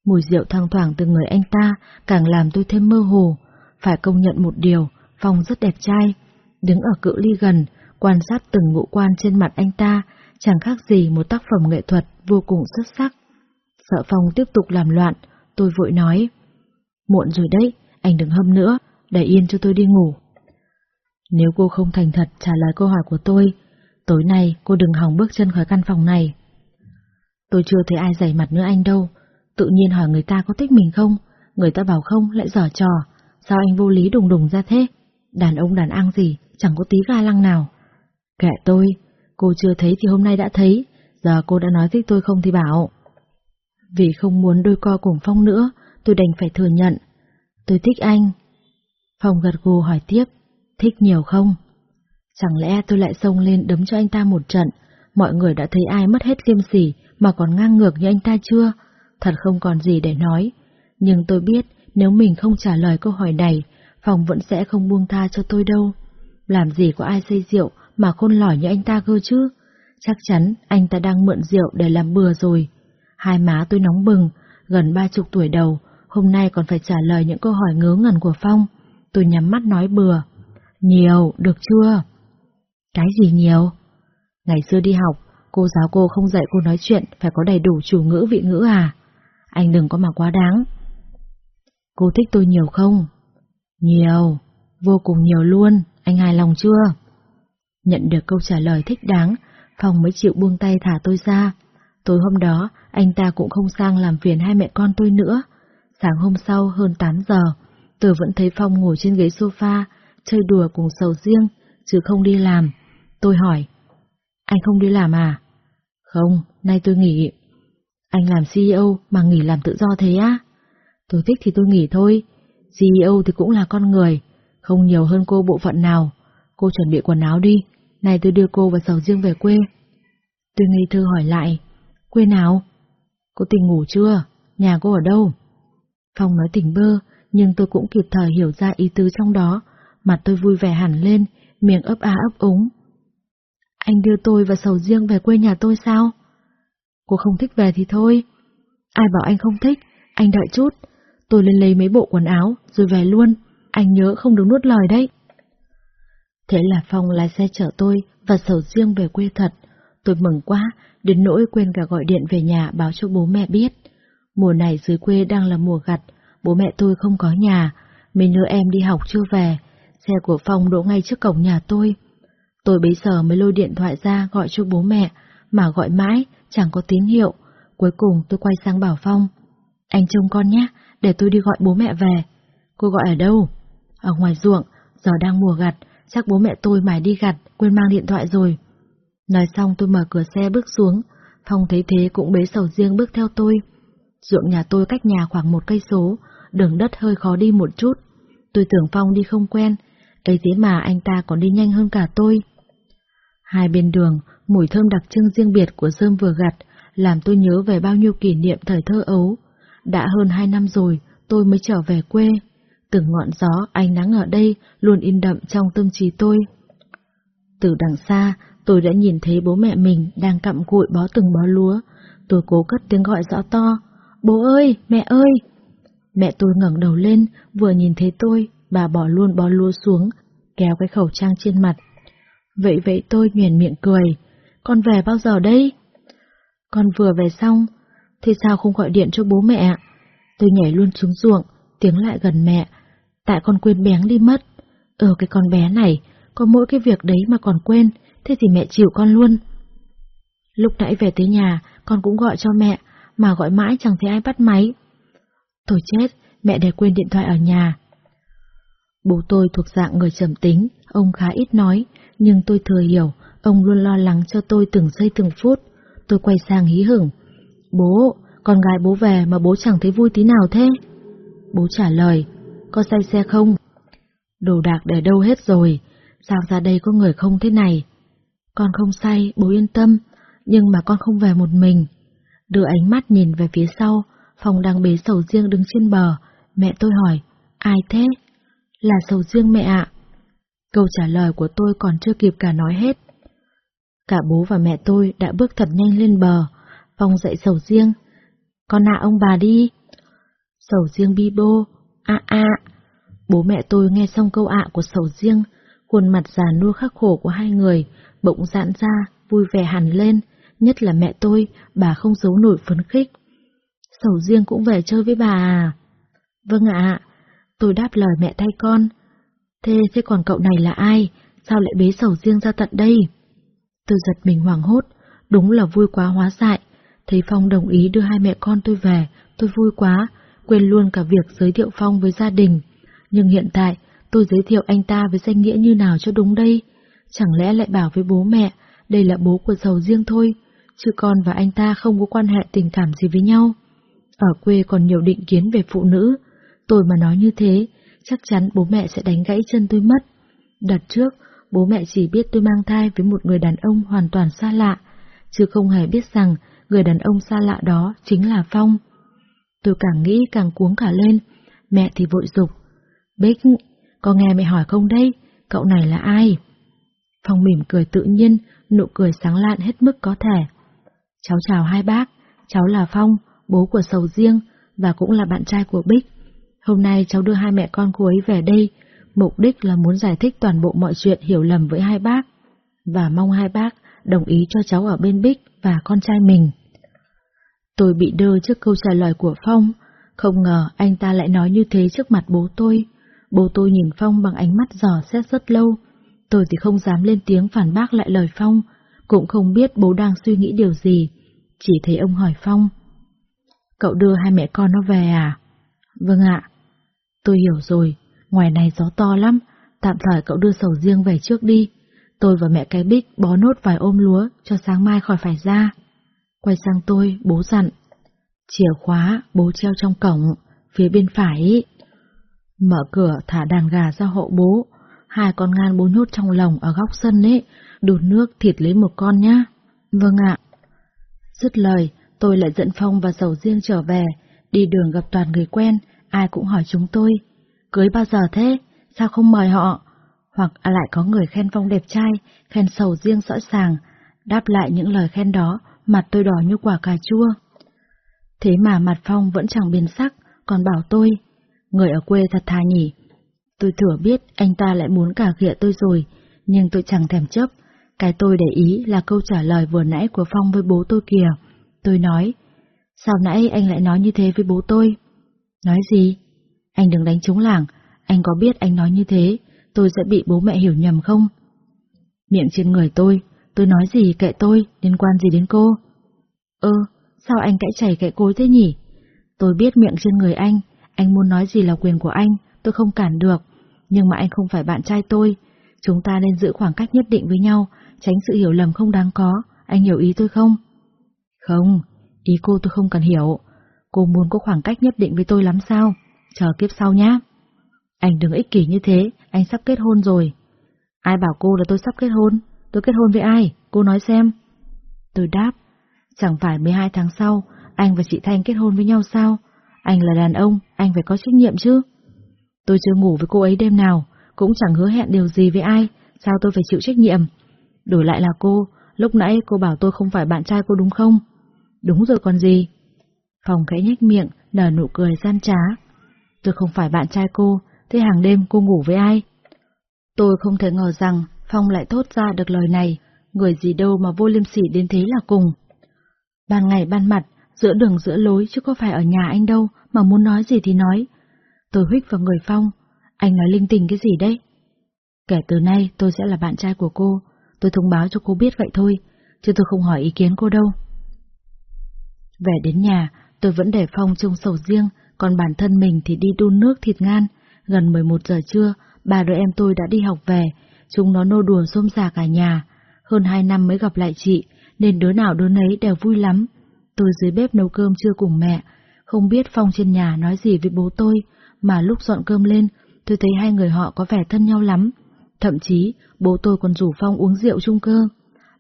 Mùi rượu thăng thoảng từ người anh ta càng làm tôi thêm mơ hồ. Phải công nhận một điều, Phong rất đẹp trai. Đứng ở cự ly gần, quan sát từng ngũ quan trên mặt anh ta, chẳng khác gì một tác phẩm nghệ thuật vô cùng xuất sắc. Sợ Phong tiếp tục làm loạn, tôi vội nói. Muộn rồi đấy, anh đừng hâm nữa, để yên cho tôi đi ngủ. Nếu cô không thành thật trả lời câu hỏi của tôi, tối nay cô đừng hòng bước chân khỏi căn phòng này. Tôi chưa thấy ai dày mặt nữa anh đâu, tự nhiên hỏi người ta có thích mình không, người ta bảo không lại giở trò, sao anh vô lý đùng đùng ra thế? Đàn ông đàn ăn gì, chẳng có tí ga lăng nào. Kệ tôi, cô chưa thấy thì hôm nay đã thấy, giờ cô đã nói thích tôi không thì bảo. Vì không muốn đôi co cùng Phong nữa, tôi đành phải thừa nhận. Tôi thích anh. Phong gật gù hỏi tiếp, thích nhiều không? Chẳng lẽ tôi lại xông lên đấm cho anh ta một trận, mọi người đã thấy ai mất hết liêm sỉ mà còn ngang ngược như anh ta chưa? Thật không còn gì để nói. Nhưng tôi biết nếu mình không trả lời câu hỏi này, Phong vẫn sẽ không buông tha cho tôi đâu. Làm gì có ai xây rượu mà khôn lỏi như anh ta cơ chứ? Chắc chắn anh ta đang mượn rượu để làm bừa rồi. Hai má tôi nóng bừng, gần ba chục tuổi đầu, hôm nay còn phải trả lời những câu hỏi ngớ ngẩn của Phong. Tôi nhắm mắt nói bừa. Nhiều, được chưa? Cái gì nhiều? Ngày xưa đi học, cô giáo cô không dạy cô nói chuyện phải có đầy đủ chủ ngữ vị ngữ à? Anh đừng có mà quá đáng. Cô thích tôi nhiều không? Nhiều, vô cùng nhiều luôn, anh hài lòng chưa? Nhận được câu trả lời thích đáng, Phong mới chịu buông tay thả tôi ra. Tối hôm đó, anh ta cũng không sang làm phiền hai mẹ con tôi nữa. Sáng hôm sau hơn 8 giờ, tôi vẫn thấy Phong ngồi trên ghế sofa, chơi đùa cùng sầu riêng, chứ không đi làm. Tôi hỏi, anh không đi làm à? Không, nay tôi nghỉ. Anh làm CEO mà nghỉ làm tự do thế á? Tôi thích thì tôi nghỉ thôi. CEO thì cũng là con người, không nhiều hơn cô bộ phận nào. Cô chuẩn bị quần áo đi, này tôi đưa cô và sầu riêng về quê. Tôi ngây thơ hỏi lại, quê nào? Cô tỉnh ngủ chưa? Nhà cô ở đâu? Phong nói tỉnh bơ, nhưng tôi cũng kịp thời hiểu ra ý tứ trong đó, mặt tôi vui vẻ hẳn lên, miệng ấp á ấp úng. Anh đưa tôi và sầu riêng về quê nhà tôi sao? Cô không thích về thì thôi. Ai bảo anh không thích, anh đợi chút. Tôi lên lấy mấy bộ quần áo, rồi về luôn. Anh nhớ không được nuốt lời đấy. Thế là Phong lái xe chở tôi và sầu riêng về quê thật. Tôi mừng quá, đến nỗi quên cả gọi điện về nhà báo cho bố mẹ biết. Mùa này dưới quê đang là mùa gặt, bố mẹ tôi không có nhà, mấy đứa em đi học chưa về, xe của Phong đỗ ngay trước cổng nhà tôi. Tôi bấy giờ mới lôi điện thoại ra gọi cho bố mẹ, mà gọi mãi, chẳng có tín hiệu. Cuối cùng tôi quay sang bảo Phong. Anh trông con nhé, để tôi đi gọi bố mẹ về. Cô gọi ở đâu? Ở ngoài ruộng, giờ đang mùa gặt, chắc bố mẹ tôi mải đi gặt, quên mang điện thoại rồi. Nói xong tôi mở cửa xe bước xuống, Phong thấy thế cũng bế sầu riêng bước theo tôi. Ruộng nhà tôi cách nhà khoảng một cây số, đường đất hơi khó đi một chút. Tôi tưởng Phong đi không quen, ấy thế mà anh ta còn đi nhanh hơn cả tôi. Hai bên đường, mùi thơm đặc trưng riêng biệt của sơm vừa gặt, làm tôi nhớ về bao nhiêu kỷ niệm thời thơ ấu. Đã hơn hai năm rồi, tôi mới trở về quê. Từng ngọn gió, ánh nắng ở đây luôn in đậm trong tâm trí tôi. Từ đằng xa, tôi đã nhìn thấy bố mẹ mình đang cặm cụi bó từng bó lúa. Tôi cố cất tiếng gọi rõ to, bố ơi, mẹ ơi! Mẹ tôi ngẩng đầu lên, vừa nhìn thấy tôi, bà bỏ luôn bó lúa xuống, kéo cái khẩu trang trên mặt. Vậy vậy tôi nhuền miệng cười, con về bao giờ đây? Con vừa về xong, thế sao không gọi điện cho bố mẹ? Tôi nhảy luôn xuống ruộng, tiếng lại gần mẹ, tại con quên bén đi mất. Ờ cái con bé này, có mỗi cái việc đấy mà còn quên, thế thì mẹ chịu con luôn. Lúc nãy về tới nhà, con cũng gọi cho mẹ, mà gọi mãi chẳng thấy ai bắt máy. Tôi chết, mẹ để quên điện thoại ở nhà. Bố tôi thuộc dạng người trầm tính, ông khá ít nói, nhưng tôi thừa hiểu, ông luôn lo lắng cho tôi từng giây từng phút. Tôi quay sang hí hửng. Bố, con gái bố về mà bố chẳng thấy vui tí nào thế? Bố trả lời, có say xe không? Đồ đạc để đâu hết rồi, sao ra đây có người không thế này? Con không say, bố yên tâm, nhưng mà con không về một mình. Đưa ánh mắt nhìn về phía sau, phòng đang bế sầu riêng đứng trên bờ, mẹ tôi hỏi, ai thế? Là sầu riêng mẹ ạ. Câu trả lời của tôi còn chưa kịp cả nói hết. Cả bố và mẹ tôi đã bước thật nhanh lên bờ, Phong dậy sầu riêng. Con nạ ông bà đi. Sầu riêng bi bô, a a. Bố mẹ tôi nghe xong câu ạ của sầu riêng, khuôn mặt già nua khắc khổ của hai người, bỗng giãn ra, vui vẻ hẳn lên, nhất là mẹ tôi, bà không giấu nổi phấn khích. Sầu riêng cũng về chơi với bà à? Vâng ạ, tôi đáp lời mẹ thay con. Thế thế còn cậu này là ai? Sao lại bế sầu riêng ra tận đây? Tôi giật mình hoảng hốt, đúng là vui quá hóa dại. Thấy Phong đồng ý đưa hai mẹ con tôi về, tôi vui quá, quên luôn cả việc giới thiệu Phong với gia đình. Nhưng hiện tại, tôi giới thiệu anh ta với danh nghĩa như nào cho đúng đây? Chẳng lẽ lại bảo với bố mẹ, đây là bố của giàu riêng thôi, chứ con và anh ta không có quan hệ tình cảm gì với nhau. Ở quê còn nhiều định kiến về phụ nữ, tôi mà nói như thế, chắc chắn bố mẹ sẽ đánh gãy chân tôi mất. Đợt trước, bố mẹ chỉ biết tôi mang thai với một người đàn ông hoàn toàn xa lạ, chứ không hề biết rằng người đàn ông xa lạ đó chính là Phong. Tôi càng nghĩ càng cuống cả lên, mẹ thì vội dục. Bích, có nghe mẹ hỏi không đây, cậu này là ai? Phong mỉm cười tự nhiên, nụ cười sáng lạn hết mức có thể. Cháu chào hai bác, cháu là Phong, bố của Sầu Riêng, và cũng là bạn trai của Bích. Hôm nay cháu đưa hai mẹ con cô ấy về đây, mục đích là muốn giải thích toàn bộ mọi chuyện hiểu lầm với hai bác, và mong hai bác đồng ý cho cháu ở bên Bích và con trai mình. Tôi bị đơ trước câu trả lời của Phong, không ngờ anh ta lại nói như thế trước mặt bố tôi. Bố tôi nhìn Phong bằng ánh mắt giò xét rất lâu. Tôi thì không dám lên tiếng phản bác lại lời Phong, cũng không biết bố đang suy nghĩ điều gì. Chỉ thấy ông hỏi Phong. Cậu đưa hai mẹ con nó về à? Vâng ạ. Tôi hiểu rồi, ngoài này gió to lắm, tạm thời cậu đưa sầu riêng về trước đi. Tôi và mẹ cái bích bó nốt vài ôm lúa cho sáng mai khỏi phải ra. Quay sang tôi, bố dặn. Chìa khóa, bố treo trong cổng, phía bên phải. Mở cửa thả đàn gà ra hộ bố, hai con ngan bố nhốt trong lồng ở góc sân ấy, đun nước thịt lấy một con nhá. Vâng ạ. Dứt lời, tôi lại dẫn Phong và Sầu Riêng trở về, đi đường gặp toàn người quen, ai cũng hỏi chúng tôi. Cưới bao giờ thế? Sao không mời họ? Hoặc à, lại có người khen Phong đẹp trai, khen Sầu Riêng rõ ràng. Đáp lại những lời khen đó, mặt tôi đỏ như quả cà chua. Thế mà mặt Phong vẫn chẳng biến sắc, còn bảo tôi, người ở quê thật thà nhỉ. Tôi thừa biết anh ta lại muốn cả ghịa tôi rồi, nhưng tôi chẳng thèm chấp. Cái tôi để ý là câu trả lời vừa nãy của Phong với bố tôi kìa. Tôi nói, Sao nãy anh lại nói như thế với bố tôi? Nói gì? Anh đừng đánh trúng lảng, anh có biết anh nói như thế, tôi sẽ bị bố mẹ hiểu nhầm không? Miệng trên người tôi, tôi nói gì kệ tôi, liên quan gì đến cô? Ơ, sao anh cãi chảy kệ cối thế nhỉ? Tôi biết miệng trên người anh, anh muốn nói gì là quyền của anh, tôi không cản được, nhưng mà anh không phải bạn trai tôi. Chúng ta nên giữ khoảng cách nhất định với nhau, tránh sự hiểu lầm không đáng có, anh hiểu ý tôi không? Không, ý cô tôi không cần hiểu. Cô muốn có khoảng cách nhất định với tôi lắm sao? Chờ kiếp sau nhá. Anh đừng ích kỷ như thế, anh sắp kết hôn rồi. Ai bảo cô là tôi sắp kết hôn? Tôi kết hôn với ai? Cô nói xem. Tôi đáp, chẳng phải 12 tháng sau, anh và chị Thanh kết hôn với nhau sao? Anh là đàn ông, anh phải có trách nhiệm chứ. Tôi chưa ngủ với cô ấy đêm nào, cũng chẳng hứa hẹn điều gì với ai, sao tôi phải chịu trách nhiệm? Đổi lại là cô, lúc nãy cô bảo tôi không phải bạn trai cô đúng không? Đúng rồi còn gì? Phòng khẽ nhếch miệng, nở nụ cười gian trá. Tôi không phải bạn trai cô, thế hàng đêm cô ngủ với ai? Tôi không thể ngờ rằng Phong lại thốt ra được lời này, người gì đâu mà vô liêm sỉ đến thế là cùng. Ban ngày ban mặt, giữa đường giữa lối chứ có phải ở nhà anh đâu, mà muốn nói gì thì nói. Tôi huých vào người Phong, anh nói linh tinh cái gì đấy? Kể từ nay tôi sẽ là bạn trai của cô, tôi thông báo cho cô biết vậy thôi, chứ tôi không hỏi ý kiến cô đâu. Về đến nhà, tôi vẫn để Phong trông sầu riêng, còn bản thân mình thì đi đun nước thịt ngan. Gần 11 giờ trưa, ba đứa em tôi đã đi học về, chúng nó nô đùa xôm xà cả nhà. Hơn hai năm mới gặp lại chị, nên đứa nào đứa nấy đều vui lắm. Tôi dưới bếp nấu cơm chưa cùng mẹ, không biết Phong trên nhà nói gì với bố tôi, mà lúc dọn cơm lên, tôi thấy hai người họ có vẻ thân nhau lắm. Thậm chí, bố tôi còn rủ Phong uống rượu chung cơ.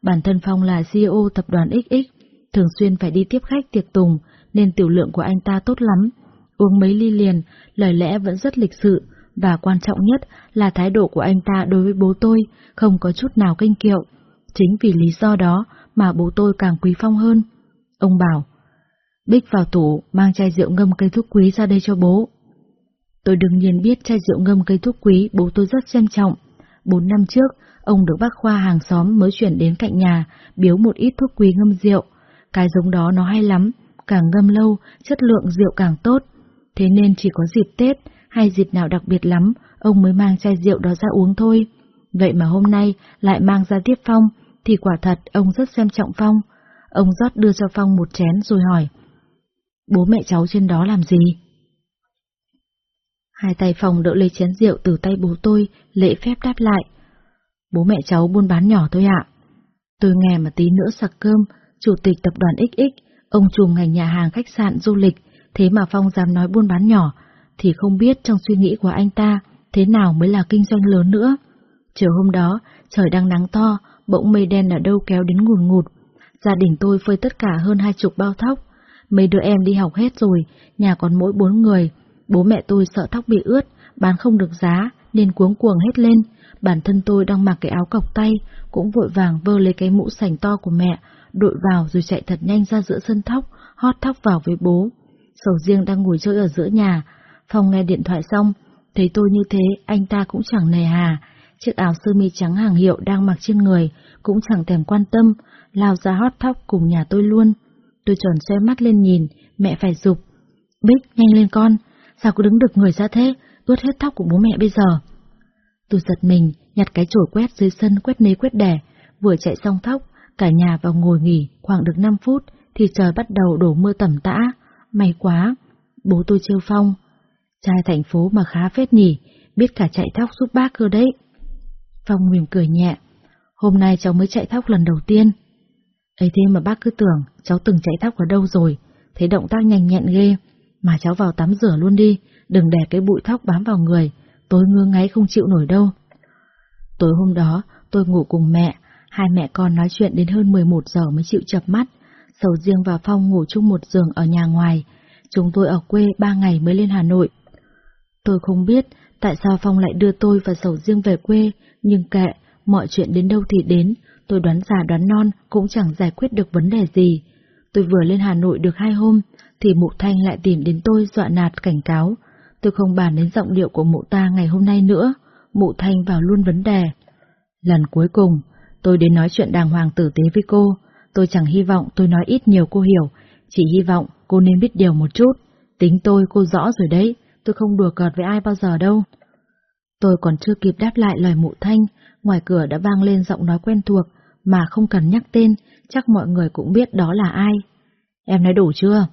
Bản thân Phong là CEO tập đoàn XX, thường xuyên phải đi tiếp khách tiệc tùng, nên tiểu lượng của anh ta tốt lắm. Uống mấy ly liền, lời lẽ vẫn rất lịch sự, và quan trọng nhất là thái độ của anh ta đối với bố tôi không có chút nào kênh kiệu. Chính vì lý do đó mà bố tôi càng quý Phong hơn. Ông bảo, Bích vào tủ mang chai rượu ngâm cây thuốc quý ra đây cho bố. Tôi đương nhiên biết chai rượu ngâm cây thuốc quý bố tôi rất xem trọng. Bốn năm trước, ông được bác Khoa hàng xóm mới chuyển đến cạnh nhà, biếu một ít thuốc quý ngâm rượu. Cái giống đó nó hay lắm, càng ngâm lâu, chất lượng rượu càng tốt. Thế nên chỉ có dịp Tết hay dịp nào đặc biệt lắm, ông mới mang chai rượu đó ra uống thôi. Vậy mà hôm nay lại mang ra tiếp Phong, thì quả thật ông rất xem trọng Phong. Ông rót đưa cho Phong một chén rồi hỏi, bố mẹ cháu trên đó làm gì? Hai tay Phong đỡ lấy chén rượu từ tay bố tôi, lễ phép đáp lại. Bố mẹ cháu buôn bán nhỏ thôi ạ. Tôi nghe mà tí nữa sặc cơm, chủ tịch tập đoàn XX, ông trùm ngành nhà hàng khách sạn du lịch, thế mà Phong dám nói buôn bán nhỏ, thì không biết trong suy nghĩ của anh ta thế nào mới là kinh doanh lớn nữa. Chiều hôm đó, trời đang nắng to, bỗng mây đen ở đâu kéo đến ngùn ngụt. Gia đình tôi phơi tất cả hơn hai chục bao thóc. Mấy đứa em đi học hết rồi, nhà còn mỗi bốn người. Bố mẹ tôi sợ thóc bị ướt, bán không được giá, nên cuống cuồng hết lên. Bản thân tôi đang mặc cái áo cọc tay, cũng vội vàng vơ lấy cái mũ sành to của mẹ, đội vào rồi chạy thật nhanh ra giữa sân thóc, hót thóc vào với bố. Sầu riêng đang ngồi chơi ở giữa nhà, Phong nghe điện thoại xong, thấy tôi như thế, anh ta cũng chẳng nề hà. Chiếc áo sơ mi trắng hàng hiệu đang mặc trên người, cũng chẳng thèm quan tâm, lao ra hót thóc cùng nhà tôi luôn. Tôi tròn xoe mắt lên nhìn, mẹ phải dục. Bích, nhanh lên con, sao cứ đứng được người ra thế, ướt hết tóc của bố mẹ bây giờ. Tôi giật mình, nhặt cái chổi quét dưới sân quét nấy quét đẻ, vừa chạy xong tóc, cả nhà vào ngồi nghỉ khoảng được 5 phút, thì trời bắt đầu đổ mưa tầm tã. May quá, bố tôi trêu phong, Trai thành phố mà khá phết nhỉ, biết cả chạy thóc giúp bác cơ đấy. Phong mỉm cười nhẹ, hôm nay cháu mới chạy thóc lần đầu tiên. ấy thế mà bác cứ tưởng cháu từng chạy thóc ở đâu rồi, thấy động tác nhanh nhẹn ghê, mà cháu vào tắm rửa luôn đi, đừng để cái bụi thóc bám vào người, tối ngứa ngáy không chịu nổi đâu. Tối hôm đó, tôi ngủ cùng mẹ, hai mẹ con nói chuyện đến hơn 11 giờ mới chịu chập mắt, Sầu riêng và Phong ngủ chung một giường ở nhà ngoài, chúng tôi ở quê ba ngày mới lên Hà Nội. Tôi không biết tại sao Phong lại đưa tôi và sầu riêng về quê, nhưng kệ, mọi chuyện đến đâu thì đến, tôi đoán già đoán non cũng chẳng giải quyết được vấn đề gì. Tôi vừa lên Hà Nội được hai hôm, thì mụ Thanh lại tìm đến tôi dọa nạt cảnh cáo. Tôi không bàn đến giọng điệu của mụ ta ngày hôm nay nữa, mụ Thanh vào luôn vấn đề. Lần cuối cùng, tôi đến nói chuyện đàng hoàng tử tế với cô, tôi chẳng hy vọng tôi nói ít nhiều cô hiểu, chỉ hy vọng cô nên biết điều một chút. Tính tôi cô rõ rồi đấy, tôi không đùa cợt với ai bao giờ đâu. Tôi còn chưa kịp đáp lại lời mụ thanh, ngoài cửa đã vang lên giọng nói quen thuộc, mà không cần nhắc tên, chắc mọi người cũng biết đó là ai. Em nói đủ chưa?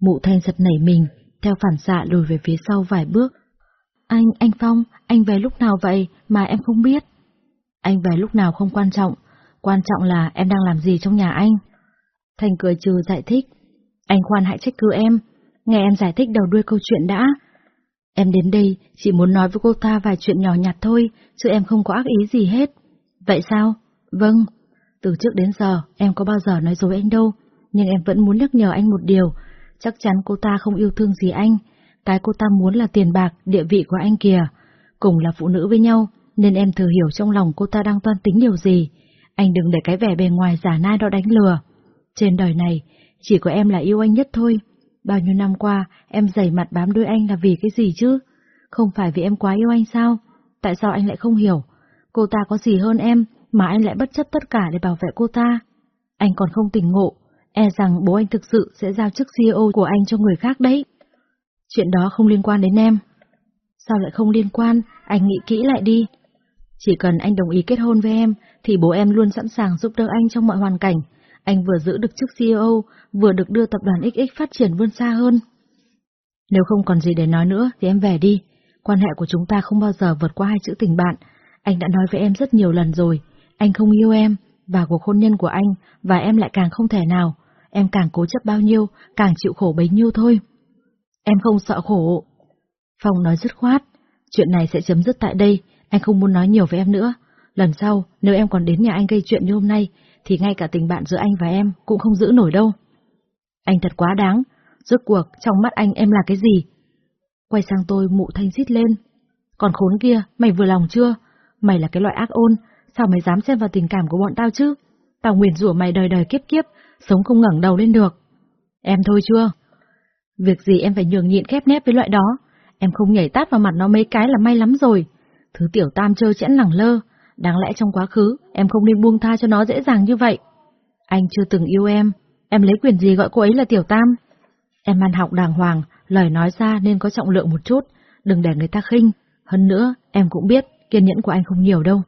Mụ thanh giật nảy mình, theo phản xạ lùi về phía sau vài bước. Anh, anh Phong, anh về lúc nào vậy mà em không biết? Anh về lúc nào không quan trọng, quan trọng là em đang làm gì trong nhà anh. Thành cười trừ giải thích. Anh khoan hãy trách cứ em, nghe em giải thích đầu đuôi câu chuyện đã. Em đến đây chỉ muốn nói với cô ta vài chuyện nhỏ nhặt thôi, chứ em không có ác ý gì hết. Vậy sao? Vâng. Từ trước đến giờ, em có bao giờ nói dối anh đâu, nhưng em vẫn muốn nhắc nhở anh một điều. Chắc chắn cô ta không yêu thương gì anh. Cái cô ta muốn là tiền bạc, địa vị của anh kìa. Cùng là phụ nữ với nhau, nên em thừa hiểu trong lòng cô ta đang toan tính điều gì. Anh đừng để cái vẻ bề ngoài giả nai đó đánh lừa. Trên đời này, chỉ có em là yêu anh nhất thôi. Bao nhiêu năm qua, em dày mặt bám đuôi anh là vì cái gì chứ? Không phải vì em quá yêu anh sao? Tại sao anh lại không hiểu? Cô ta có gì hơn em, mà anh lại bất chấp tất cả để bảo vệ cô ta? Anh còn không tỉnh ngộ, e rằng bố anh thực sự sẽ giao chức CEO của anh cho người khác đấy. Chuyện đó không liên quan đến em. Sao lại không liên quan? Anh nghĩ kỹ lại đi. Chỉ cần anh đồng ý kết hôn với em, thì bố em luôn sẵn sàng giúp đỡ anh trong mọi hoàn cảnh. Anh vừa giữ được chức CEO, vừa được đưa tập đoàn XX phát triển vươn xa hơn. Nếu không còn gì để nói nữa thì em về đi. Quan hệ của chúng ta không bao giờ vượt qua hai chữ tình bạn. Anh đã nói với em rất nhiều lần rồi. Anh không yêu em, và cuộc hôn nhân của anh, và em lại càng không thể nào. Em càng cố chấp bao nhiêu, càng chịu khổ bấy nhiêu thôi. Em không sợ khổ. Phong nói dứt khoát. Chuyện này sẽ chấm dứt tại đây, anh không muốn nói nhiều với em nữa. Lần sau, nếu em còn đến nhà anh gây chuyện như hôm nay, thì ngay cả tình bạn giữa anh và em cũng không giữ nổi đâu. Anh thật quá đáng, rốt cuộc trong mắt anh em là cái gì? Quay sang tôi mụ thanh xít lên. Còn khốn kia, mày vừa lòng chưa? Mày là cái loại ác ôn, sao mày dám xem vào tình cảm của bọn tao chứ? Tao nguyền rủa mày đời đời kiếp kiếp, sống không ngẩng đầu lên được. Em thôi chưa? Việc gì em phải nhường nhịn khép nép với loại đó, em không nhảy tát vào mặt nó mấy cái là may lắm rồi. Thứ tiểu tam chơi chẽn lẳng lơ, đáng lẽ trong quá khứ em không nên buông tha cho nó dễ dàng như vậy. Anh chưa từng yêu em, em lấy quyền gì gọi cô ấy là tiểu tam? Em ăn học đàng hoàng, lời nói ra nên có trọng lượng một chút, đừng để người ta khinh. Hơn nữa, em cũng biết, kiên nhẫn của anh không nhiều đâu.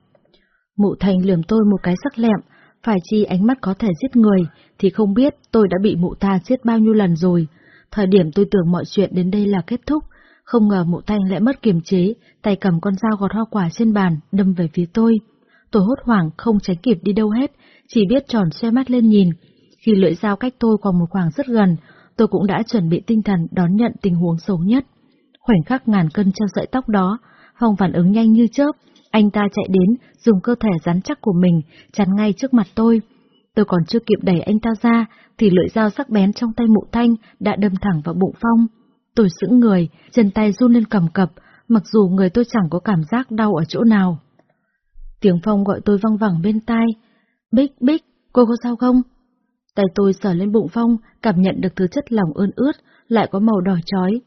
Mụ thành lườm tôi một cái sắc lẹm, phải chi ánh mắt có thể giết người, thì không biết tôi đã bị mụ ta giết bao nhiêu lần rồi. Thời điểm tôi tưởng mọi chuyện đến đây là kết thúc, không ngờ mụ thanh lại mất kiềm chế, tay cầm con dao gọt hoa quả trên bàn, đâm về phía tôi. Tôi hốt hoảng, không tránh kịp đi đâu hết, chỉ biết tròn xe mắt lên nhìn. Khi lưỡi dao cách tôi còn một khoảng rất gần, tôi cũng đã chuẩn bị tinh thần đón nhận tình huống xấu nhất. Khoảnh khắc ngàn cân treo sợi tóc đó, Phong phản ứng nhanh như chớp, anh ta chạy đến, dùng cơ thể rắn chắc của mình, chắn ngay trước mặt tôi. Tôi còn chưa kịp đẩy anh ta ra, thì lưỡi dao sắc bén trong tay mụ thanh đã đâm thẳng vào bụng Phong. Tôi sững người, chân tay run lên cầm cập, mặc dù người tôi chẳng có cảm giác đau ở chỗ nào. Tiếng Phong gọi tôi văng vẳng bên tai. Bích, Bích, cô có sao không? Tay tôi sờ lên bụng Phong, cảm nhận được thứ chất lỏng ơn ướt, lại có màu đỏ chói.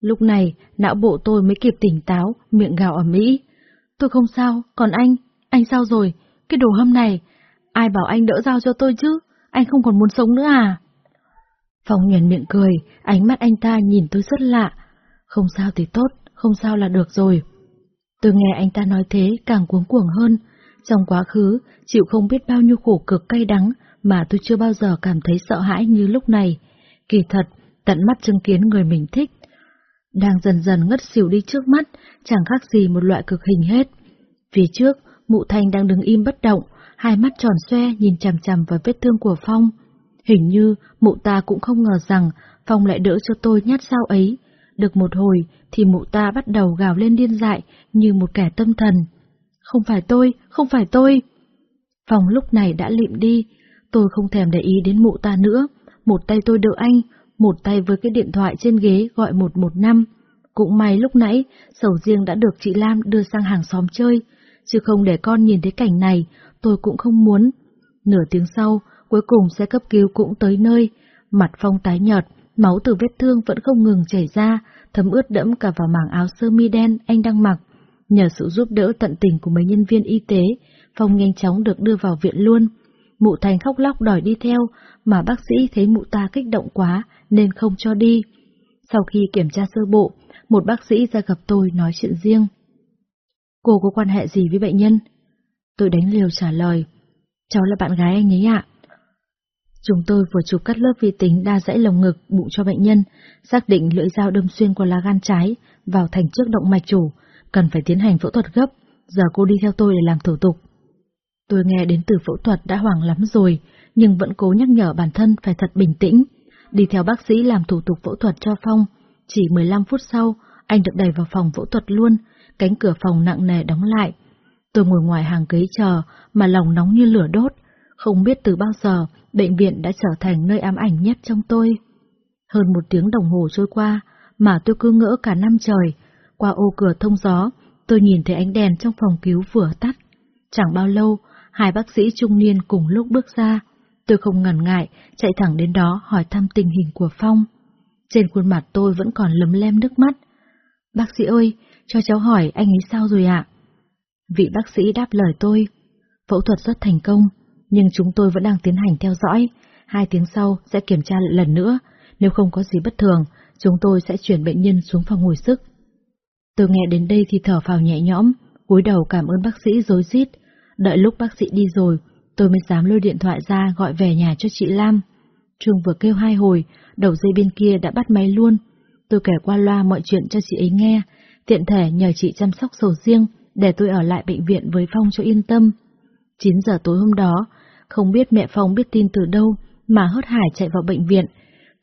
Lúc này, não bộ tôi mới kịp tỉnh táo, miệng gào ở Mỹ. Tôi không sao, còn anh, anh sao rồi? Cái đồ hâm này, ai bảo anh đỡ dao cho tôi chứ? Anh không còn muốn sống nữa à? Phong nhuền miệng cười, ánh mắt anh ta nhìn tôi rất lạ. Không sao thì tốt, không sao là được rồi. Tôi nghe anh ta nói thế càng cuống cuồng hơn. Trong quá khứ, chịu không biết bao nhiêu khổ cực cay đắng mà tôi chưa bao giờ cảm thấy sợ hãi như lúc này. Kỳ thật, tận mắt chứng kiến người mình thích. Đang dần dần ngất xỉu đi trước mắt, chẳng khác gì một loại cực hình hết. Phía trước, mụ thanh đang đứng im bất động, hai mắt tròn xoe nhìn chằm chằm vào vết thương của Phong. Hình như mụ ta cũng không ngờ rằng Phong lại đỡ cho tôi nhát sao ấy. Được một hồi thì mụ ta bắt đầu gào lên điên dại như một kẻ tâm thần. Không phải tôi, không phải tôi. Phong lúc này đã lịm đi, tôi không thèm để ý đến mụ ta nữa. Một tay tôi đỡ anh, một tay với cái điện thoại trên ghế gọi 115. Cũng may lúc nãy, sầu riêng đã được chị Lam đưa sang hàng xóm chơi, chứ không để con nhìn thấy cảnh này, tôi cũng không muốn. Nửa tiếng sau, cuối cùng xe cấp cứu cũng tới nơi, mặt Phong tái nhợt, máu từ vết thương vẫn không ngừng chảy ra, thấm ướt đẫm cả vào mảng áo sơ mi đen anh đang mặc. Nhờ sự giúp đỡ tận tình của mấy nhân viên y tế, Phong nhanh chóng được đưa vào viện luôn. mụ Thành khóc lóc đòi đi theo, mà bác sĩ thấy mụ ta kích động quá nên không cho đi. Sau khi kiểm tra sơ bộ, một bác sĩ ra gặp tôi nói chuyện riêng. Cô có quan hệ gì với bệnh nhân? Tôi đánh liều trả lời. Cháu là bạn gái anh ấy ạ. Chúng tôi vừa chụp cắt lớp vi tính đa dãy lồng ngực, bụng cho bệnh nhân, xác định lưỡi dao đâm xuyên qua lá gan trái, vào thành trước động mạch chủ, cần phải tiến hành phẫu thuật gấp, giờ cô đi theo tôi để làm thủ tục. Tôi nghe đến từ phẫu thuật đã hoảng lắm rồi, nhưng vẫn cố nhắc nhở bản thân phải thật bình tĩnh. Đi theo bác sĩ làm thủ tục phẫu thuật cho Phong. Chỉ 15 phút sau, anh được đẩy vào phòng phẫu thuật luôn, cánh cửa phòng nặng nề đóng lại. Tôi ngồi ngoài hàng ghế chờ, mà lòng nóng như lửa đốt. Không biết từ bao giờ, bệnh viện đã trở thành nơi ám ảnh nhất trong tôi. Hơn một tiếng đồng hồ trôi qua, mà tôi cứ ngỡ cả năm trời. Qua ô cửa thông gió, tôi nhìn thấy ánh đèn trong phòng cứu vừa tắt. Chẳng bao lâu, hai bác sĩ trung niên cùng lúc bước ra. Tôi không ngần ngại, chạy thẳng đến đó hỏi thăm tình hình của Phong. Trên khuôn mặt tôi vẫn còn lấm lem nước mắt. Bác sĩ ơi, cho cháu hỏi anh ấy sao rồi ạ? Vị bác sĩ đáp lời tôi. Phẫu thuật rất thành công, nhưng chúng tôi vẫn đang tiến hành theo dõi. Hai tiếng sau sẽ kiểm tra lại lần nữa. Nếu không có gì bất thường, chúng tôi sẽ chuyển bệnh nhân xuống phòng hồi sức. Tôi nghe đến đây thì thở phào nhẹ nhõm, cúi đầu cảm ơn bác sĩ dối rít. Đợi lúc bác sĩ đi rồi, tôi mới dám lôi điện thoại ra gọi về nhà cho chị Lam. trường vừa kêu hai hồi, đầu dây bên kia đã bắt máy luôn. Tôi kể qua loa mọi chuyện cho chị ấy nghe, tiện thể nhờ chị chăm sóc sầu riêng để tôi ở lại bệnh viện với Phong cho yên tâm. 9 giờ tối hôm đó, không biết mẹ Phong biết tin từ đâu mà hớt hải chạy vào bệnh viện.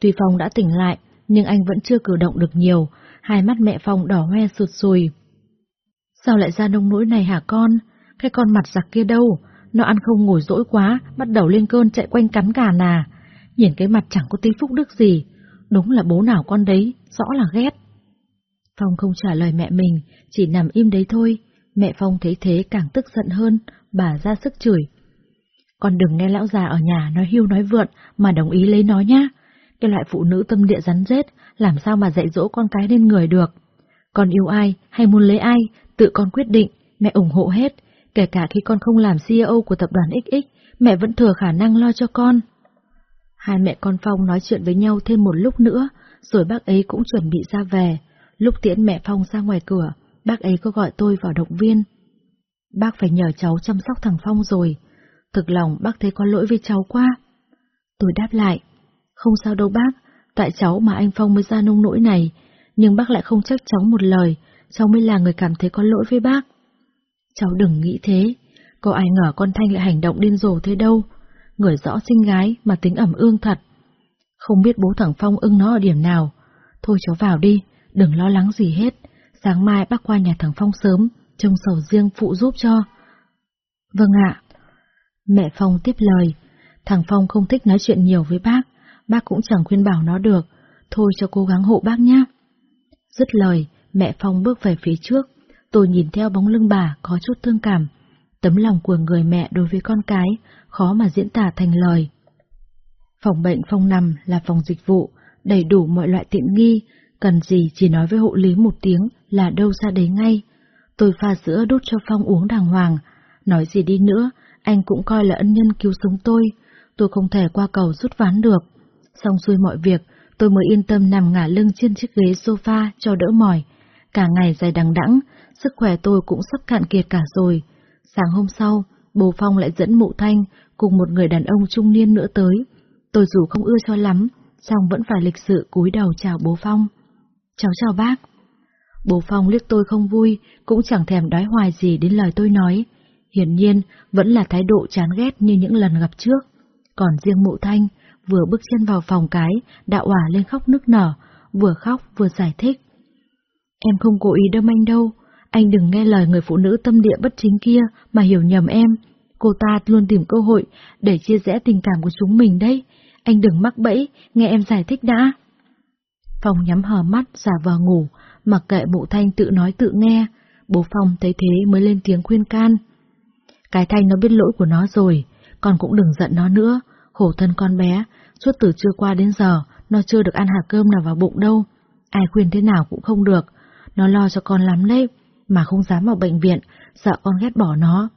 Tuy Phong đã tỉnh lại, nhưng anh vẫn chưa cử động được nhiều, hai mắt mẹ Phong đỏ hoe sụt sùi. Sao lại ra nông nỗi này hả con? Cái con mặt giặc kia đâu? Nó ăn không ngồi dỗi quá, bắt đầu lên cơn chạy quanh cắn gà nà. Nhìn cái mặt chẳng có tí phúc đức gì. Đúng là bố nào con đấy, rõ là ghét. Phong không trả lời mẹ mình, chỉ nằm im đấy thôi. Mẹ Phong thấy thế càng tức giận hơn, bà ra sức chửi. Con đừng nghe lão già ở nhà nói hưu nói vượn mà đồng ý lấy nó nhá. Cái loại phụ nữ tâm địa rắn rết, làm sao mà dạy dỗ con cái lên người được. Con yêu ai hay muốn lấy ai, tự con quyết định, mẹ ủng hộ hết. Kể cả khi con không làm CEO của tập đoàn XX, mẹ vẫn thừa khả năng lo cho con. Hai mẹ con Phong nói chuyện với nhau thêm một lúc nữa, rồi bác ấy cũng chuẩn bị ra về. Lúc tiễn mẹ Phong ra ngoài cửa, bác ấy có gọi tôi vào động viên. Bác phải nhờ cháu chăm sóc thằng Phong rồi. Thực lòng bác thấy có lỗi với cháu quá. Tôi đáp lại, không sao đâu bác, tại cháu mà anh Phong mới ra nông nỗi này, nhưng bác lại không trách cháu một lời, cháu mới là người cảm thấy có lỗi với bác. Cháu đừng nghĩ thế, có ai ngờ con Thanh lại hành động điên rồ thế đâu, người rõ sinh gái mà tính ẩm ương thật. Không biết bố thằng Phong ưng nó ở điểm nào, thôi cháu vào đi, đừng lo lắng gì hết, sáng mai bác qua nhà thằng Phong sớm, trông sầu riêng phụ giúp cho. Vâng ạ. Mẹ Phong tiếp lời, thằng Phong không thích nói chuyện nhiều với bác, bác cũng chẳng khuyên bảo nó được, thôi cho cố gắng hộ bác nhé. Dứt lời, mẹ Phong bước về phía trước, tôi nhìn theo bóng lưng bà có chút thương cảm. Tấm lòng của người mẹ đối với con cái, khó mà diễn tả thành lời. Phòng bệnh Phong nằm là phòng dịch vụ, đầy đủ mọi loại tiện nghi, cần gì chỉ nói với hộ lý một tiếng là đâu ra đấy ngay. Tôi pha sữa đút cho Phong uống đàng hoàng, nói gì đi nữa, anh cũng coi là ân nhân cứu sống tôi, tôi không thể qua cầu rút ván được. Xong xuôi mọi việc, tôi mới yên tâm nằm ngả lưng trên chiếc ghế sofa cho đỡ mỏi. Cả ngày dài đằng đẵng, sức khỏe tôi cũng sắp cạn kiệt cả rồi. Sáng hôm sau, bố Phong lại dẫn mụ Thanh cùng một người đàn ông trung niên nữa tới. Tôi dù không ưa cho lắm, song vẫn phải lịch sự cúi đầu chào bố Phong. Cháu chào bác. Bố Phong liếc tôi không vui, cũng chẳng thèm đói hoài gì đến lời tôi nói. Hiển nhiên, vẫn là thái độ chán ghét như những lần gặp trước. Còn riêng mụ Thanh, vừa bước chân vào phòng cái, đã òa lên khóc nức nở, vừa khóc vừa giải thích. Em không cố ý đâm anh đâu, anh đừng nghe lời người phụ nữ tâm địa bất chính kia mà hiểu nhầm em. Cô ta luôn tìm cơ hội để chia rẽ tình cảm của chúng mình đấy. Anh đừng mắc bẫy, nghe em giải thích đã. Phong nhắm hờ mắt, giả vờ ngủ, mặc kệ mụ Thanh tự nói tự nghe. Bố Phong thấy thế mới lên tiếng khuyên can. Cái Thanh nó biết lỗi của nó rồi, con cũng đừng giận nó nữa. Khổ thân con bé, suốt từ trưa qua đến giờ, nó chưa được ăn hạt cơm nào vào bụng đâu. Ai khuyên thế nào cũng không được. Nó lo cho con lắm đấy, mà không dám vào bệnh viện, sợ con ghét bỏ nó.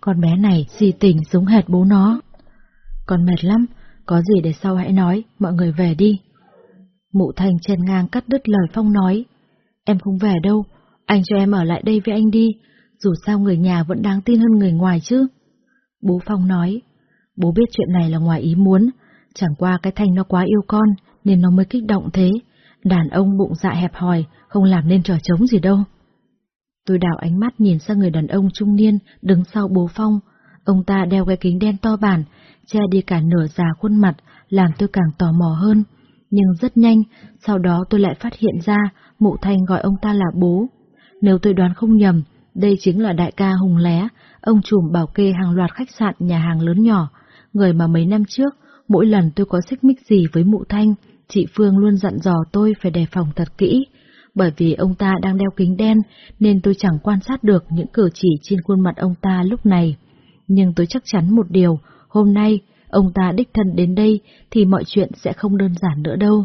Con bé này si tình giống hệt bố nó. Con mệt lắm, có gì để sau hãy nói, mọi người về đi. Mụ Thành trên ngang cắt đứt lời Phong nói. Em không về đâu, anh cho em ở lại đây với anh đi, dù sao người nhà vẫn đáng tin hơn người ngoài chứ. Bố Phong nói, bố biết chuyện này là ngoài ý muốn, chẳng qua cái Thanh nó quá yêu con nên nó mới kích động thế. Đàn ông bụng dạ hẹp hòi, không làm nên trò trống gì đâu. Tôi đảo ánh mắt nhìn sang người đàn ông trung niên đứng sau bố Phong. Ông ta đeo cái kính đen to bản, che đi cả nửa già khuôn mặt, làm tôi càng tò mò hơn. Nhưng rất nhanh, sau đó tôi lại phát hiện ra mụ thanh gọi ông ta là bố. Nếu tôi đoán không nhầm, đây chính là đại ca Hùng Lé, ông trùm bảo kê hàng loạt khách sạn nhà hàng lớn nhỏ, người mà mấy năm trước, mỗi lần tôi có xích mích gì với mụ thanh, chị Phương luôn dặn dò tôi phải đề phòng thật kỹ. Bởi vì ông ta đang đeo kính đen nên tôi chẳng quan sát được những cử chỉ trên khuôn mặt ông ta lúc này. Nhưng tôi chắc chắn một điều, hôm nay ông ta đích thân đến đây thì mọi chuyện sẽ không đơn giản nữa đâu.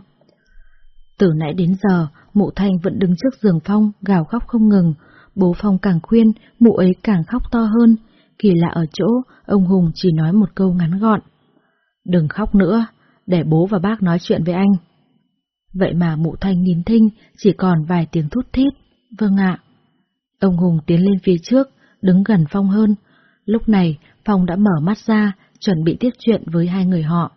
Từ nãy đến giờ, mụ Thanh vẫn đứng trước giường Phong, gào khóc không ngừng. Bố Phong càng khuyên, mụ ấy càng khóc to hơn. Kỳ lạ ở chỗ, ông Hùng chỉ nói một câu ngắn gọn. Đừng khóc nữa, để bố và bác nói chuyện với anh. Vậy mà mụ Thanh nín thinh, chỉ còn vài tiếng thút thít. Vâng ạ. Ông Hùng tiến lên phía trước, đứng gần Phong hơn. Lúc này, Phong đã mở mắt ra, chuẩn bị tiếp chuyện với hai người họ.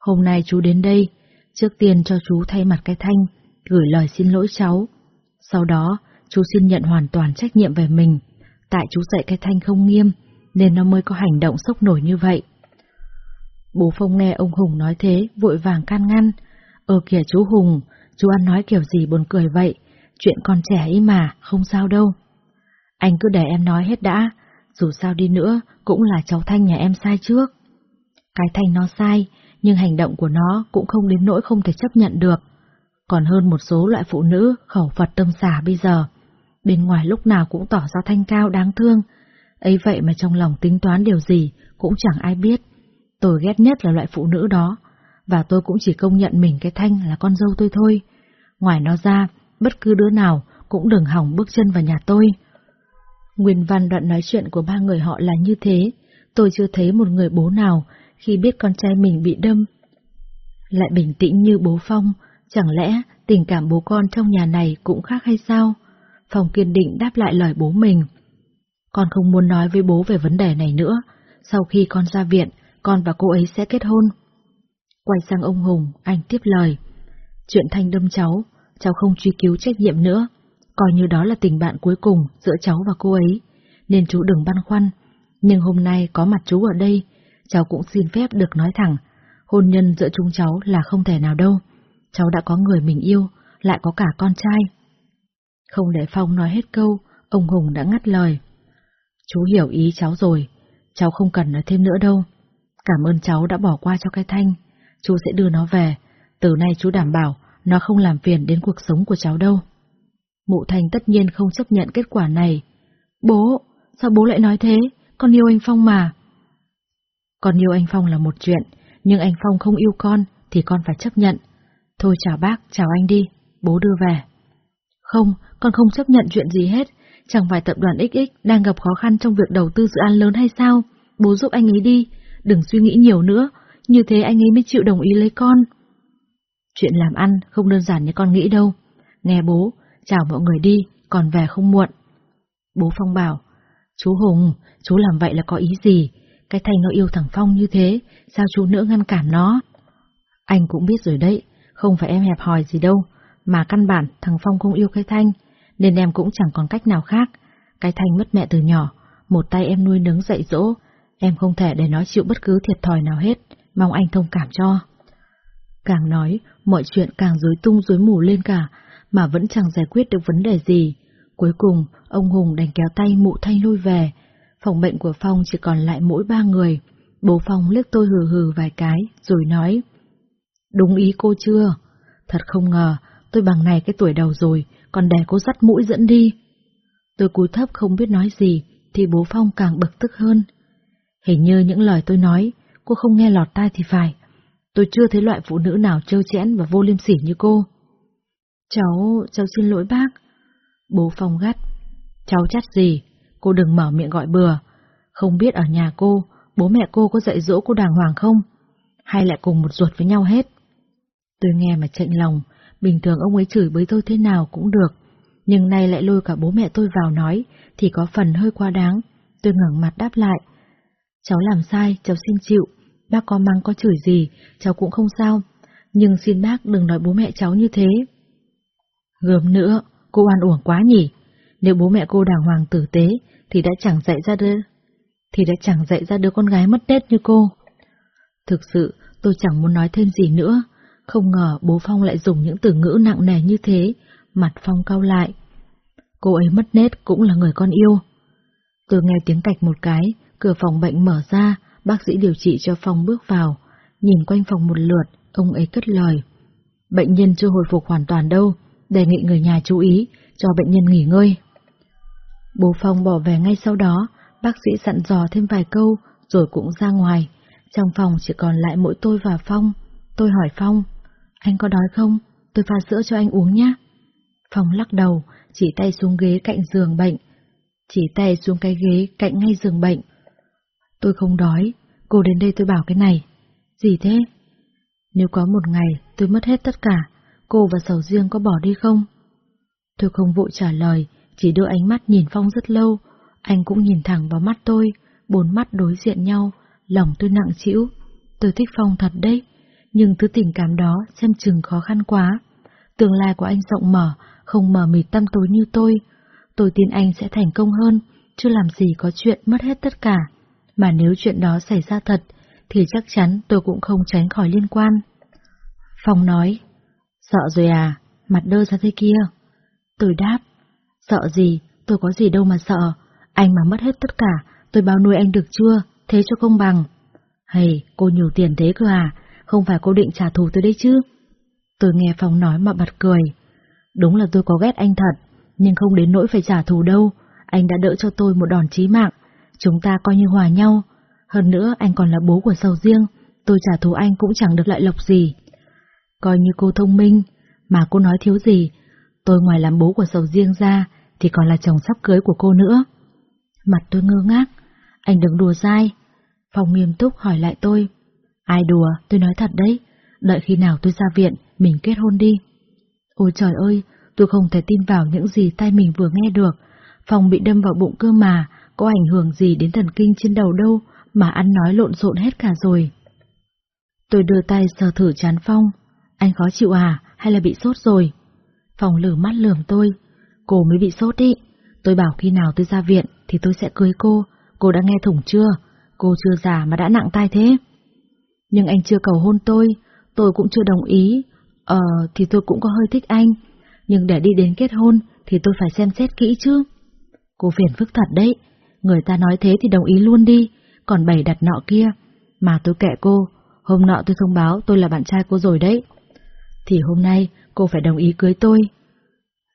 Hôm nay chú đến đây, trước tiên cho chú thay mặt cái Thanh, gửi lời xin lỗi cháu. Sau đó, chú xin nhận hoàn toàn trách nhiệm về mình, tại chú dạy cái Thanh không nghiêm, nên nó mới có hành động sốc nổi như vậy. Bố Phong nghe ông Hùng nói thế, vội vàng can ngăn. Ờ kìa chú Hùng, chú ăn nói kiểu gì buồn cười vậy, chuyện con trẻ ấy mà, không sao đâu. Anh cứ để em nói hết đã, dù sao đi nữa, cũng là cháu Thanh nhà em sai trước. Cái Thanh nó sai, nhưng hành động của nó cũng không đến nỗi không thể chấp nhận được. Còn hơn một số loại phụ nữ khẩu Phật tâm xả bây giờ. Bên ngoài lúc nào cũng tỏ ra thanh cao đáng thương. ấy vậy mà trong lòng tính toán điều gì cũng chẳng ai biết. Tôi ghét nhất là loại phụ nữ đó, và tôi cũng chỉ công nhận mình cái Thanh là con dâu tôi thôi. Ngoài nó ra, bất cứ đứa nào cũng đừng hỏng bước chân vào nhà tôi. Nguyên văn đoạn nói chuyện của ba người họ là như thế, tôi chưa thấy một người bố nào khi biết con trai mình bị đâm. Lại bình tĩnh như bố Phong, chẳng lẽ tình cảm bố con trong nhà này cũng khác hay sao? Phong kiên định đáp lại lời bố mình. Con không muốn nói với bố về vấn đề này nữa, sau khi con ra viện, con và cô ấy sẽ kết hôn. Quay sang ông Hùng, anh tiếp lời. Chuyện Thanh đâm cháu, cháu không truy cứu trách nhiệm nữa, coi như đó là tình bạn cuối cùng giữa cháu và cô ấy, nên chú đừng băn khoăn. Nhưng hôm nay có mặt chú ở đây, cháu cũng xin phép được nói thẳng, hôn nhân giữa chúng cháu là không thể nào đâu. Cháu đã có người mình yêu, lại có cả con trai. Không để Phong nói hết câu, ông Hùng đã ngắt lời. Chú hiểu ý cháu rồi, cháu không cần nói thêm nữa đâu. Cảm ơn cháu đã bỏ qua cho cái thanh, chú sẽ đưa nó về, từ nay chú đảm bảo nó không làm phiền đến cuộc sống của cháu đâu. Mụ thanh tất nhiên không chấp nhận kết quả này. Bố, sao bố lại nói thế? Con yêu anh Phong mà. Con yêu anh Phong là một chuyện, nhưng anh Phong không yêu con thì con phải chấp nhận. Thôi chào bác, chào anh đi, bố đưa về. Không, con không chấp nhận chuyện gì hết, chẳng phải tập đoàn XX đang gặp khó khăn trong việc đầu tư dự án lớn hay sao? Bố giúp anh ấy đi, đừng suy nghĩ nhiều nữa, như thế anh ấy mới chịu đồng ý lấy con. Chuyện làm ăn không đơn giản như con nghĩ đâu. Nghe bố, chào mọi người đi, còn về không muộn. Bố Phong bảo, chú Hùng, chú làm vậy là có ý gì? Cái Thanh nó yêu thằng Phong như thế, sao chú nữa ngăn cản nó? Anh cũng biết rồi đấy, không phải em hẹp hòi gì đâu, mà căn bản thằng Phong không yêu cái Thanh, nên em cũng chẳng còn cách nào khác. Cái Thanh mất mẹ từ nhỏ, một tay em nuôi nấng dạy dỗ, em không thể để nó chịu bất cứ thiệt thòi nào hết, mong anh thông cảm cho. Càng nói, mọi chuyện càng rối tung rối mù lên cả, mà vẫn chẳng giải quyết được vấn đề gì. Cuối cùng, ông Hùng đành kéo tay mụ thanh lui về. Phòng bệnh của Phong chỉ còn lại mỗi ba người. Bố Phong liếc tôi hừ hừ vài cái, rồi nói. Đúng ý cô chưa? Thật không ngờ, tôi bằng này cái tuổi đầu rồi, còn để cô dắt mũi dẫn đi. Tôi cúi thấp không biết nói gì, thì bố Phong càng bực tức hơn. Hình như những lời tôi nói, cô không nghe lọt tai thì phải. Tôi chưa thấy loại phụ nữ nào trêu chẽn và vô liêm sỉ như cô. Cháu, cháu xin lỗi bác. Bố Phong gắt. Cháu chát gì? Cô đừng mở miệng gọi bừa. Không biết ở nhà cô, bố mẹ cô có dạy dỗ cô đàng hoàng không? Hay lại cùng một ruột với nhau hết? Tôi nghe mà chạnh lòng, bình thường ông ấy chửi với tôi thế nào cũng được, nhưng nay lại lôi cả bố mẹ tôi vào nói, thì có phần hơi quá đáng. Tôi ngẩng mặt đáp lại. Cháu làm sai, cháu xin chịu, bác có mắng có chửi gì, cháu cũng không sao, nhưng xin bác đừng nói bố mẹ cháu như thế. Gớm nữa, cô ăn uổng quá nhỉ, nếu bố mẹ cô đàng hoàng tử tế thì đã chẳng dạy ra đứa, thì đã chẳng dạy ra đứa con gái mất tết như cô. Thực sự, tôi chẳng muốn nói thêm gì nữa, không ngờ bố Phong lại dùng những từ ngữ nặng nề như thế, mặt Phong cau lại. Cô ấy mất nết cũng là người con yêu. Tôi nghe tiếng cạch một cái, cửa phòng bệnh mở ra, bác sĩ điều trị cho Phong bước vào, nhìn quanh phòng một lượt, ông ấy cất lời. Bệnh nhân chưa hồi phục hoàn toàn đâu, đề nghị người nhà chú ý, cho bệnh nhân nghỉ ngơi. Bố Phong bỏ về ngay sau đó, bác sĩ dặn dò thêm vài câu, rồi cũng ra ngoài. Trong phòng chỉ còn lại mỗi tôi và Phong. Tôi hỏi Phong, anh có đói không? Tôi pha sữa cho anh uống nhé. Phong lắc đầu, chỉ tay xuống ghế cạnh giường bệnh. Chỉ tay xuống cái ghế cạnh ngay giường bệnh. Tôi không đói, cô đến đây tôi bảo cái này. Gì thế? Nếu có một ngày tôi mất hết tất cả, cô và sầu riêng có bỏ đi không? Tôi không vội trả lời, chỉ đưa ánh mắt nhìn Phong rất lâu. Anh cũng nhìn thẳng vào mắt tôi, bốn mắt đối diện nhau, lòng tôi nặng chịu. Tôi thích Phong thật đấy, nhưng thứ tình cảm đó xem chừng khó khăn quá. Tương lai của anh rộng mở, không mờ mịt tâm tối như tôi. Tôi tin anh sẽ thành công hơn, chưa làm gì có chuyện mất hết tất cả. Mà nếu chuyện đó xảy ra thật, thì chắc chắn tôi cũng không tránh khỏi liên quan. Phong nói, sợ rồi à, mặt đơ ra thế kia. Tôi đáp, sợ gì, tôi có gì đâu mà sợ, anh mà mất hết tất cả, tôi bao nuôi anh được chưa, thế cho công bằng. Hay, cô nhiều tiền thế cơ à, không phải cô định trả thù tôi đấy chứ? Tôi nghe Phong nói mà bật cười. Đúng là tôi có ghét anh thật, nhưng không đến nỗi phải trả thù đâu, anh đã đỡ cho tôi một đòn chí mạng, chúng ta coi như hòa nhau. Hơn nữa anh còn là bố của sầu riêng, tôi trả thù anh cũng chẳng được lợi lộc gì. Coi như cô thông minh, mà cô nói thiếu gì, tôi ngoài làm bố của sầu riêng ra, thì còn là chồng sắp cưới của cô nữa. Mặt tôi ngơ ngác, anh đừng đùa dai. Phong nghiêm túc hỏi lại tôi. Ai đùa, tôi nói thật đấy, đợi khi nào tôi ra viện, mình kết hôn đi. Ôi trời ơi, tôi không thể tin vào những gì tay mình vừa nghe được. Phong bị đâm vào bụng cơ mà, có ảnh hưởng gì đến thần kinh trên đầu đâu, mà ăn nói lộn xộn hết cả rồi. Tôi đưa tay sờ thử chán Phong. Anh khó chịu à, hay là bị sốt rồi? Phong lử mắt lườm tôi. Cô mới bị sốt ý. Tôi bảo khi nào tôi ra viện thì tôi sẽ cưới cô. Cô đã nghe thủng chưa? Cô chưa già mà đã nặng tai thế. Nhưng anh chưa cầu hôn tôi, tôi cũng chưa đồng ý. Ờ, thì tôi cũng có hơi thích anh. Nhưng để đi đến kết hôn thì tôi phải xem xét kỹ chứ. Cô phiền phức thật đấy. Người ta nói thế thì đồng ý luôn đi, còn bày đặt nọ kia. Mà tôi kệ cô, hôm nọ tôi thông báo tôi là bạn trai cô rồi đấy. Thì hôm nay cô phải đồng ý cưới tôi.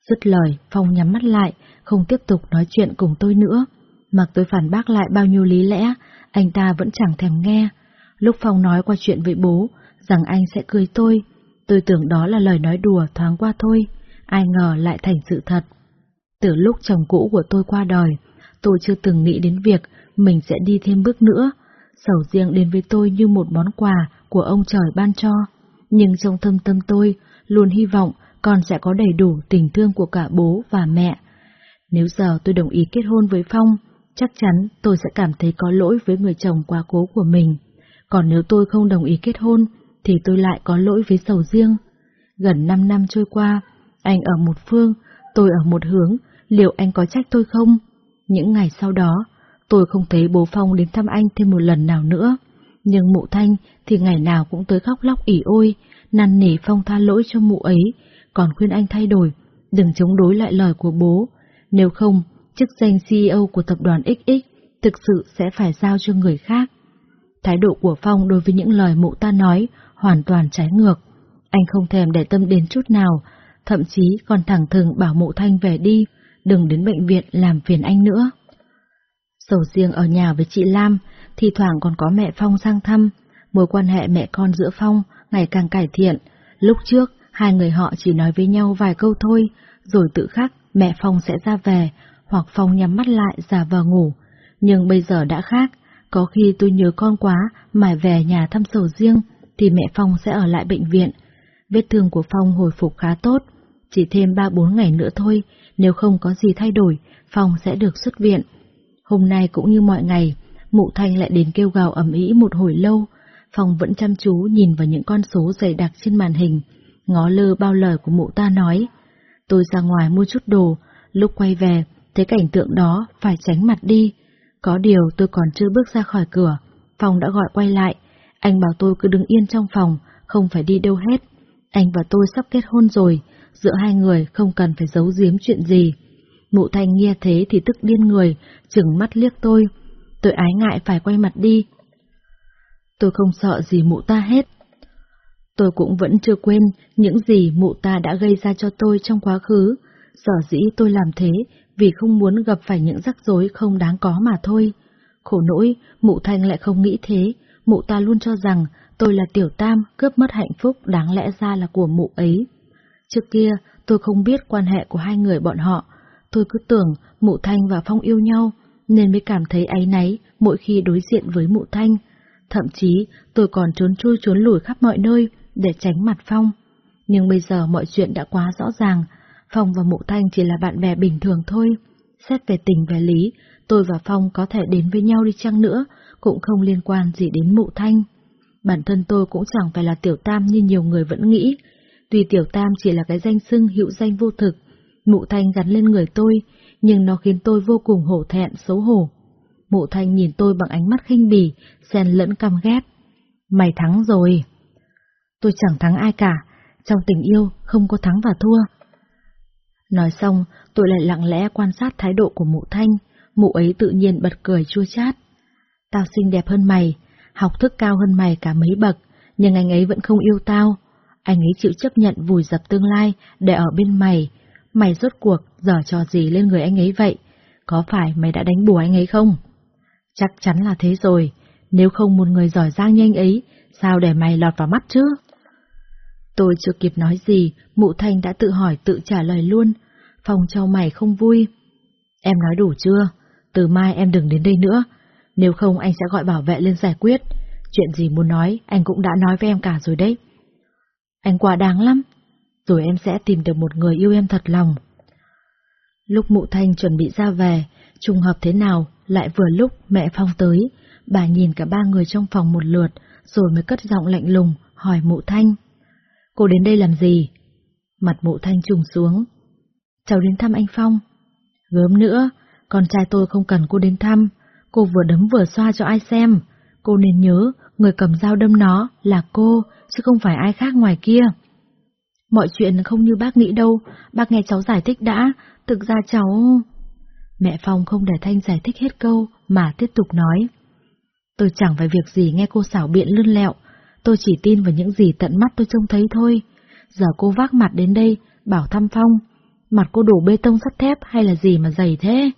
Dứt lời, Phong nhắm mắt lại, không tiếp tục nói chuyện cùng tôi nữa. Mặc tôi phản bác lại bao nhiêu lý lẽ, anh ta vẫn chẳng thèm nghe. Lúc Phong nói qua chuyện với bố, rằng anh sẽ cưới tôi, tôi tưởng đó là lời nói đùa thoáng qua thôi, ai ngờ lại thành sự thật. Từ lúc chồng cũ của tôi qua đời, tôi chưa từng nghĩ đến việc mình sẽ đi thêm bước nữa. Sầu riêng đến với tôi như một món quà của ông trời ban cho. Nhưng trong thâm tâm tôi luôn hy vọng con sẽ có đầy đủ tình thương của cả bố và mẹ. Nếu giờ tôi đồng ý kết hôn với Phong, chắc chắn tôi sẽ cảm thấy có lỗi với người chồng quá cố của mình. Còn nếu tôi không đồng ý kết hôn, thì tôi lại có lỗi với sầu riêng. Gần 5 năm trôi qua, anh ở một phương, tôi ở một hướng, liệu anh có trách tôi không? Những ngày sau đó, tôi không thấy bố Phong đến thăm anh thêm một lần nào nữa. Nhưng mụ Thanh thì ngày nào cũng tới khóc lóc ỉ ôi, năn nỉ Phong tha lỗi cho mụ ấy, còn khuyên anh thay đổi, đừng chống đối lại lời của bố. Nếu không, chức danh CEO của tập đoàn XX thực sự sẽ phải giao cho người khác. Thái độ của Phong đối với những lời mụ ta nói hoàn toàn trái ngược. Anh không thèm để tâm đến chút nào, thậm chí còn thẳng thừng bảo mụ Thanh về đi, đừng đến bệnh viện làm phiền anh nữa. Sầu riêng ở nhà với chị Lam, thì thoảng còn có mẹ Phong sang thăm, mối quan hệ mẹ con giữa Phong ngày càng cải thiện. Lúc trước, hai người họ chỉ nói với nhau vài câu thôi, rồi tự khắc mẹ Phong sẽ ra về, hoặc Phong nhắm mắt lại giả vờ ngủ. Nhưng bây giờ đã khác, có khi tôi nhớ con quá mà về nhà thăm sầu riêng thì mẹ Phong sẽ ở lại bệnh viện. Vết thương của Phong hồi phục khá tốt, chỉ thêm 3-4 ngày nữa thôi, nếu không có gì thay đổi, Phong sẽ được xuất viện. Hôm nay cũng như mọi ngày, mụ Thanh lại đến kêu gào ẩm ý một hồi lâu, Phong vẫn chăm chú nhìn vào những con số dày đặc trên màn hình, ngó lơ bao lời của mụ ta nói. Tôi ra ngoài mua chút đồ, lúc quay về, thấy cảnh tượng đó, phải tránh mặt đi. Có điều tôi còn chưa bước ra khỏi cửa, phòng đã gọi quay lại, anh bảo tôi cứ đứng yên trong phòng, không phải đi đâu hết. Anh và tôi sắp kết hôn rồi, giữa hai người không cần phải giấu giếm chuyện gì. Mụ thanh nghe thế thì tức điên người, chừng mắt liếc tôi. Tôi ái ngại phải quay mặt đi. Tôi không sợ gì mụ ta hết. Tôi cũng vẫn chưa quên những gì mụ ta đã gây ra cho tôi trong quá khứ. Sở dĩ tôi làm thế vì không muốn gặp phải những rắc rối không đáng có mà thôi. Khổ nỗi, mụ thanh lại không nghĩ thế, mụ ta luôn cho rằng tôi là tiểu tam cướp mất hạnh phúc đáng lẽ ra là của mụ ấy. Trước kia, tôi không biết quan hệ của hai người bọn họ, tôi cứ tưởng mụ thanh và Phong yêu nhau, nên mới cảm thấy áy náy mỗi khi đối diện với mụ thanh. Thậm chí, tôi còn trốn chui trốn lùi khắp mọi nơi để tránh mặt Phong. Nhưng bây giờ mọi chuyện đã quá rõ ràng, Phong và Mộ thanh chỉ là bạn bè bình thường thôi. Xét về tình về lý, tôi và Phong có thể đến với nhau đi chăng nữa, cũng không liên quan gì đến Mộ thanh. Bản thân tôi cũng chẳng phải là tiểu tam như nhiều người vẫn nghĩ. Tuy tiểu tam chỉ là cái danh xưng hữu danh vô thực, Mộ thanh gắn lên người tôi, nhưng nó khiến tôi vô cùng hổ thẹn, xấu hổ. Mộ thanh nhìn tôi bằng ánh mắt khinh bỉ, xen lẫn căm ghét. Mày thắng rồi. Tôi chẳng thắng ai cả, trong tình yêu không có thắng và thua. Nói xong, tôi lại lặng lẽ quan sát thái độ của mụ thanh, mụ ấy tự nhiên bật cười chua chát. Tao xinh đẹp hơn mày, học thức cao hơn mày cả mấy bậc, nhưng anh ấy vẫn không yêu tao. Anh ấy chịu chấp nhận vùi dập tương lai để ở bên mày. Mày rốt cuộc dở trò gì lên người anh ấy vậy? Có phải mày đã đánh bùa anh ấy không? Chắc chắn là thế rồi, nếu không một người giỏi giang như anh ấy, sao để mày lọt vào mắt chứ? Tôi chưa kịp nói gì, mụ thanh đã tự hỏi tự trả lời luôn. Phòng trao mày không vui. Em nói đủ chưa? Từ mai em đừng đến đây nữa, nếu không anh sẽ gọi bảo vệ lên giải quyết. Chuyện gì muốn nói, anh cũng đã nói với em cả rồi đấy. Anh quá đáng lắm, rồi em sẽ tìm được một người yêu em thật lòng. Lúc mụ thanh chuẩn bị ra về, trùng hợp thế nào, lại vừa lúc mẹ Phong tới, bà nhìn cả ba người trong phòng một lượt, rồi mới cất giọng lạnh lùng, hỏi mụ thanh. Cô đến đây làm gì? Mặt mộ thanh trùng xuống. Cháu đến thăm anh Phong. Gớm nữa, con trai tôi không cần cô đến thăm, cô vừa đấm vừa xoa cho ai xem. Cô nên nhớ, người cầm dao đâm nó là cô, chứ không phải ai khác ngoài kia. Mọi chuyện không như bác nghĩ đâu, bác nghe cháu giải thích đã, thực ra cháu... Mẹ Phong không để Thanh giải thích hết câu, mà tiếp tục nói. Tôi chẳng phải việc gì nghe cô xảo biện lươn lẹo, tôi chỉ tin vào những gì tận mắt tôi trông thấy thôi. Giờ cô vác mặt đến đây, bảo thăm Phong, mặt cô đổ bê tông sắt thép hay là gì mà dày thế?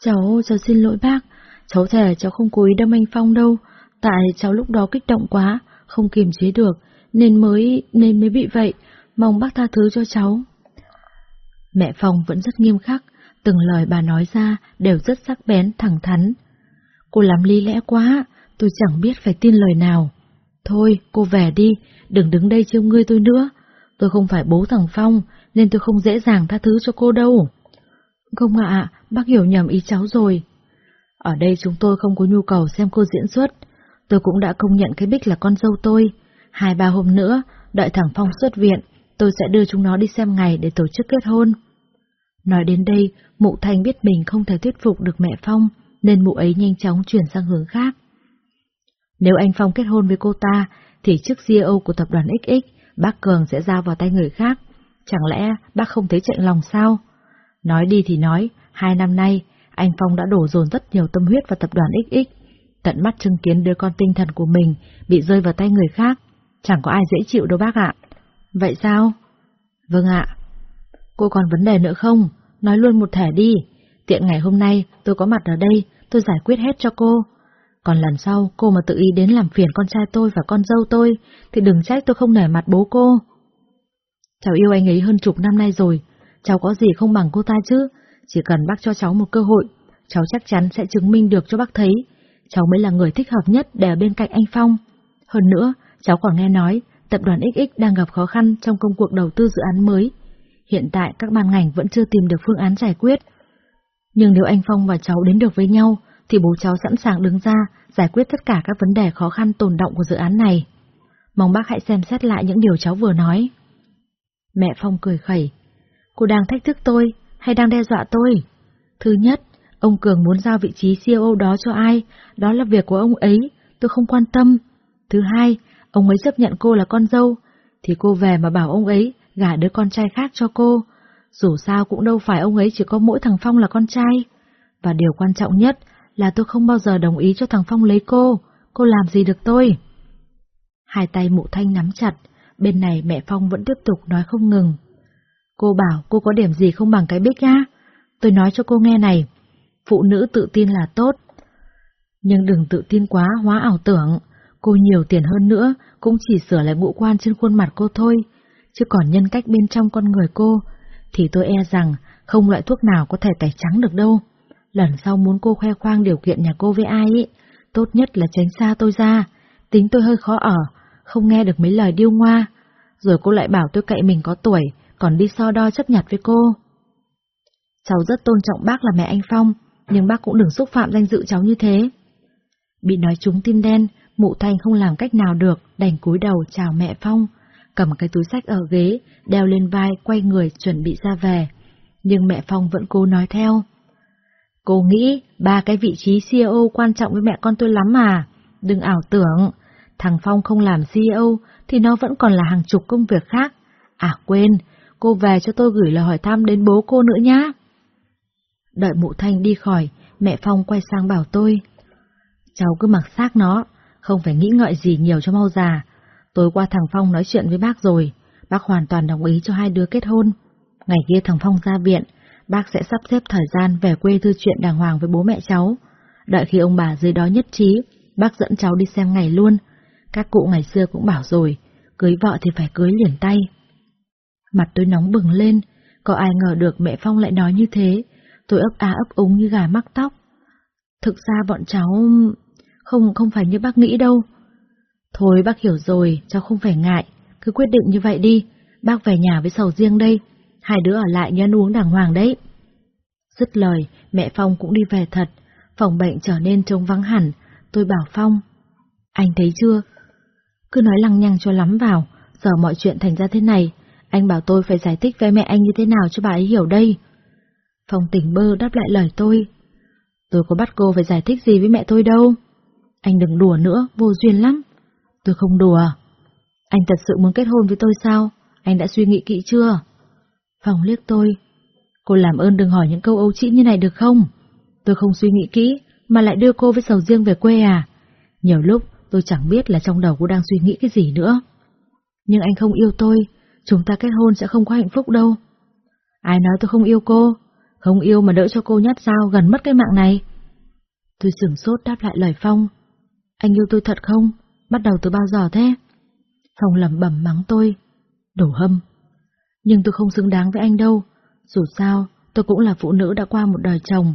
Cháu, cháu xin lỗi bác, cháu thề cháu không cố ý đâm anh Phong đâu, tại cháu lúc đó kích động quá, không kiềm chế được, nên mới, nên mới bị vậy, mong bác tha thứ cho cháu. Mẹ Phong vẫn rất nghiêm khắc, từng lời bà nói ra đều rất sắc bén, thẳng thắn. Cô làm lý lẽ quá, tôi chẳng biết phải tin lời nào. Thôi, cô về đi, đừng đứng đây chiêu ngươi tôi nữa. Tôi không phải bố thằng Phong, nên tôi không dễ dàng tha thứ cho cô đâu. Không ạ, bác hiểu nhầm ý cháu rồi. Ở đây chúng tôi không có nhu cầu xem cô diễn xuất. Tôi cũng đã công nhận cái Bích là con dâu tôi. Hai ba hôm nữa, đợi thằng Phong xuất viện, tôi sẽ đưa chúng nó đi xem ngày để tổ chức kết hôn. Nói đến đây, mụ Thanh biết mình không thể thuyết phục được mẹ Phong, nên mụ ấy nhanh chóng chuyển sang hướng khác. Nếu anh Phong kết hôn với cô ta, thì chức CEO của tập đoàn XX, bác Cường sẽ giao vào tay người khác. Chẳng lẽ bác không thấy chạy lòng sao? Nói đi thì nói, hai năm nay, anh Phong đã đổ dồn rất nhiều tâm huyết vào tập đoàn XX, tận mắt chứng kiến đứa con tinh thần của mình bị rơi vào tay người khác. Chẳng có ai dễ chịu đâu bác ạ. Vậy sao? Vâng ạ. Cô còn vấn đề nữa không? Nói luôn một thẻ đi. Tiện ngày hôm nay tôi có mặt ở đây, tôi giải quyết hết cho cô. Còn lần sau cô mà tự ý đến làm phiền con trai tôi và con dâu tôi, thì đừng trách tôi không nể mặt bố cô. Cháu yêu anh ấy hơn chục năm nay rồi, cháu có gì không bằng cô ta chứ, chỉ cần bác cho cháu một cơ hội, cháu chắc chắn sẽ chứng minh được cho bác thấy, cháu mới là người thích hợp nhất để ở bên cạnh anh Phong. Hơn nữa, cháu còn nghe nói, tập đoàn XX đang gặp khó khăn trong công cuộc đầu tư dự án mới. Hiện tại các ban ngành vẫn chưa tìm được phương án giải quyết. Nhưng nếu anh Phong và cháu đến được với nhau, thì bố cháu sẵn sàng đứng ra giải quyết tất cả các vấn đề khó khăn tồn động của dự án này. Mong bác hãy xem xét lại những điều cháu vừa nói. Mẹ Phong cười khẩy. Cô đang thách thức tôi, hay đang đe dọa tôi? Thứ nhất, ông Cường muốn giao vị trí CEO đó cho ai, đó là việc của ông ấy, tôi không quan tâm. Thứ hai, ông ấy chấp nhận cô là con dâu, thì cô về mà bảo ông ấy gả đứa con trai khác cho cô. Dù sao cũng đâu phải ông ấy chỉ có mỗi thằng Phong là con trai. Và điều quan trọng nhất là tôi không bao giờ đồng ý cho thằng Phong lấy cô, cô làm gì được tôi? Hai tay mụ thanh nắm chặt, bên này mẹ Phong vẫn tiếp tục nói không ngừng. Cô bảo cô có điểm gì không bằng cái bích nhá, Tôi nói cho cô nghe này, phụ nữ tự tin là tốt. Nhưng đừng tự tin quá hóa ảo tưởng, cô nhiều tiền hơn nữa cũng chỉ sửa lại ngũ quan trên khuôn mặt cô thôi, chứ còn nhân cách bên trong con người cô, thì tôi e rằng không loại thuốc nào có thể tẩy trắng được đâu. Lần sau muốn cô khoe khoang điều kiện nhà cô với ai ý, tốt nhất là tránh xa tôi ra, tính tôi hơi khó ở, không nghe được mấy lời điêu ngoa, rồi cô lại bảo tôi cậy mình có tuổi, còn đi so đo chấp nhặt với cô. Cháu rất tôn trọng bác là mẹ anh Phong, nhưng bác cũng đừng xúc phạm danh dự cháu như thế. Bị nói trúng tim đen, mụ thanh không làm cách nào được, đành cúi đầu chào mẹ Phong, cầm cái túi sách ở ghế, đeo lên vai, quay người chuẩn bị ra về. Nhưng mẹ Phong vẫn cố nói theo. Cô nghĩ ba cái vị trí CEO quan trọng với mẹ con tôi lắm mà, đừng ảo tưởng, thằng Phong không làm CEO thì nó vẫn còn là hàng chục công việc khác. À quên, cô về cho tôi gửi lời hỏi thăm đến bố cô nữa nhá. Đợi mụ thanh đi khỏi, mẹ Phong quay sang bảo tôi. Cháu cứ mặc xác nó, không phải nghĩ ngợi gì nhiều cho mau già. Tối qua thằng Phong nói chuyện với bác rồi, bác hoàn toàn đồng ý cho hai đứa kết hôn. Ngày kia thằng Phong ra viện, bác sẽ sắp xếp thời gian về quê thư chuyện đàng hoàng với bố mẹ cháu. Đợi khi ông bà dưới đó nhất trí, bác dẫn cháu đi xem ngày luôn. Các cụ ngày xưa cũng bảo rồi, cưới vợ thì phải cưới liền tay. Mặt tôi nóng bừng lên, có ai ngờ được mẹ Phong lại nói như thế, tôi ấp á ấp úng như gà mắc tóc. Thực ra bọn cháu... không không phải như bác nghĩ đâu. Thôi bác hiểu rồi, cháu không phải ngại, cứ quyết định như vậy đi, bác về nhà với sầu riêng đây, hai đứa ở lại nhớ uống đàng hoàng đấy. Dứt lời, mẹ Phong cũng đi về thật, phòng bệnh trở nên trống vắng hẳn, tôi bảo Phong. Anh thấy chưa? Cứ nói lăng nhăng cho lắm vào, giờ mọi chuyện thành ra thế này, anh bảo tôi phải giải thích với mẹ anh như thế nào cho bà ấy hiểu đây. Phong tỉnh bơ đáp lại lời tôi. Tôi có bắt cô phải giải thích gì với mẹ tôi đâu. Anh đừng đùa nữa, vô duyên lắm. Tôi không đùa. Anh thật sự muốn kết hôn với tôi sao? Anh đã suy nghĩ kỹ chưa? Phong liếc tôi. Cô làm ơn đừng hỏi những câu âu trĩ như này được không? Tôi không suy nghĩ kỹ, mà lại đưa cô với sầu riêng về quê à? Nhiều lúc tôi chẳng biết là trong đầu cô đang suy nghĩ cái gì nữa. Nhưng anh không yêu tôi, chúng ta kết hôn sẽ không có hạnh phúc đâu. Ai nói tôi không yêu cô? Không yêu mà đỡ cho cô nhát dao gần mất cái mạng này. Tôi sửng sốt đáp lại lời Phong. Anh yêu tôi thật không? Bắt đầu từ bao giờ thế? Phong lẩm bẩm mắng tôi. Đổ hâm. Nhưng tôi không xứng đáng với anh đâu. Dù sao, tôi cũng là phụ nữ đã qua một đời chồng.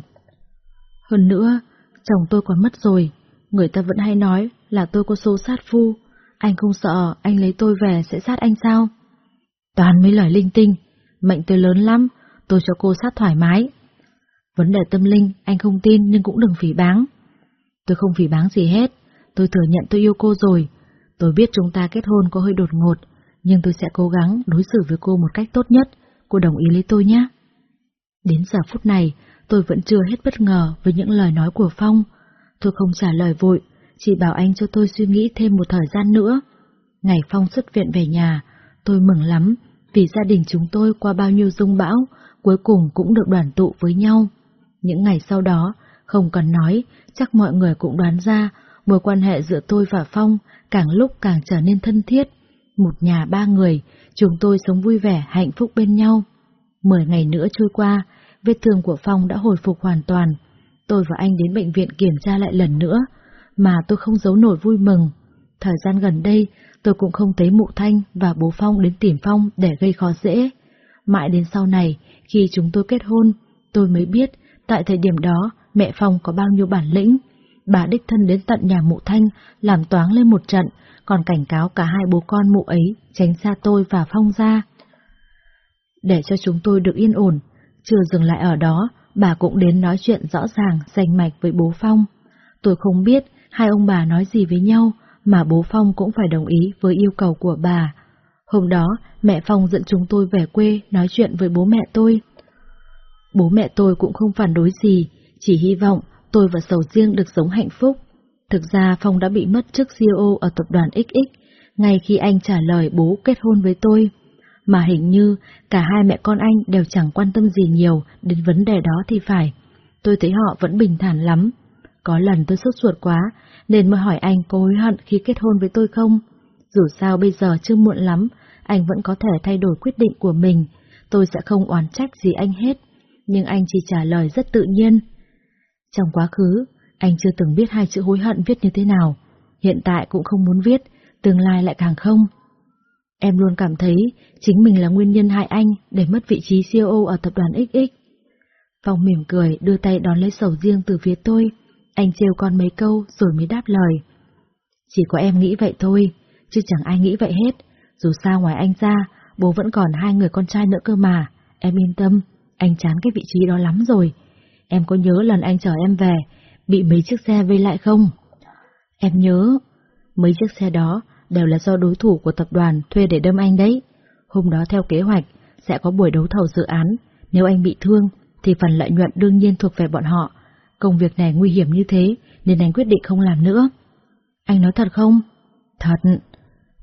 Hơn nữa, chồng tôi còn mất rồi. Người ta vẫn hay nói là tôi có số sát phu. Anh không sợ anh lấy tôi về sẽ sát anh sao? Toàn mấy lời linh tinh. Mệnh tôi lớn lắm, tôi cho cô sát thoải mái. Vấn đề tâm linh, anh không tin nhưng cũng đừng phỉ báng. Tôi không phỉ báng gì hết, tôi thừa nhận tôi yêu cô rồi. Tôi biết chúng ta kết hôn có hơi đột ngột, nhưng tôi sẽ cố gắng đối xử với cô một cách tốt nhất, cô đồng ý lấy tôi nhé. Đến giờ phút này, tôi vẫn chưa hết bất ngờ với những lời nói của Phong. Tôi không trả lời vội, chỉ bảo anh cho tôi suy nghĩ thêm một thời gian nữa. Ngày Phong xuất viện về nhà, tôi mừng lắm vì gia đình chúng tôi qua bao nhiêu dung bão, cuối cùng cũng được đoàn tụ với nhau. Những ngày sau đó, không cần nói, chắc mọi người cũng đoán ra mối quan hệ giữa tôi và Phong càng lúc càng trở nên thân thiết. Một nhà ba người, chúng tôi sống vui vẻ, hạnh phúc bên nhau. Mười ngày nữa trôi qua, vết thương của Phong đã hồi phục hoàn toàn. Tôi và anh đến bệnh viện kiểm tra lại lần nữa, mà tôi không giấu nổi vui mừng. Thời gian gần đây, tôi cũng không thấy mụ Thanh và bố Phong đến tìm Phong để gây khó dễ. Mãi đến sau này, khi chúng tôi kết hôn, tôi mới biết tại thời điểm đó mẹ Phong có bao nhiêu bản lĩnh. Bà đích thân đến tận nhà mụ Thanh, làm toáng lên một trận, còn cảnh cáo cả hai bố con mụ ấy tránh xa tôi và Phong ra. Để cho chúng tôi được yên ổn, chưa dừng lại ở đó, bà cũng đến nói chuyện rõ ràng, rành mạch với bố Phong. Tôi không biết hai ông bà nói gì với nhau, mà bố Phong cũng phải đồng ý với yêu cầu của bà. Hôm đó, mẹ Phong dẫn chúng tôi về quê nói chuyện với bố mẹ tôi. Bố mẹ tôi cũng không phản đối gì, chỉ hy vọng tôi và Sầu Riêng được sống hạnh phúc. Thực ra Phong đã bị mất chức CEO ở tập đoàn XX, ngay khi anh trả lời bố kết hôn với tôi. Mà hình như cả hai mẹ con anh đều chẳng quan tâm gì nhiều đến vấn đề đó thì phải. Tôi thấy họ vẫn bình thản lắm. Có lần tôi sốt ruột quá, nên mới hỏi anh có hối hận khi kết hôn với tôi không. Dù sao bây giờ chưa muộn lắm, anh vẫn có thể thay đổi quyết định của mình. Tôi sẽ không oán trách gì anh hết. Nhưng anh chỉ trả lời rất tự nhiên. Trong quá khứ, anh chưa từng biết hai chữ hối hận viết như thế nào. Hiện tại cũng không muốn viết, tương lai lại càng không. Em luôn cảm thấy chính mình là nguyên nhân hại anh để mất vị trí CEO ở tập đoàn XX. Phong mỉm cười đưa tay đón lấy sầu riêng từ phía tôi. Anh trêu con mấy câu rồi mới đáp lời. Chỉ có em nghĩ vậy thôi, chứ chẳng ai nghĩ vậy hết. Dù sao ngoài anh ra, bố vẫn còn hai người con trai nữa cơ mà. Em yên tâm, anh chán cái vị trí đó lắm rồi. Em có nhớ lần anh chở em về, bị mấy chiếc xe vây lại không? Em nhớ, mấy chiếc xe đó đều là do đối thủ của tập đoàn thuê để đâm anh đấy. Hôm đó theo kế hoạch, sẽ có buổi đấu thầu dự án. Nếu anh bị thương, thì phần lợi nhuận đương nhiên thuộc về bọn họ. Công việc này nguy hiểm như thế, nên anh quyết định không làm nữa. Anh nói thật không? Thật.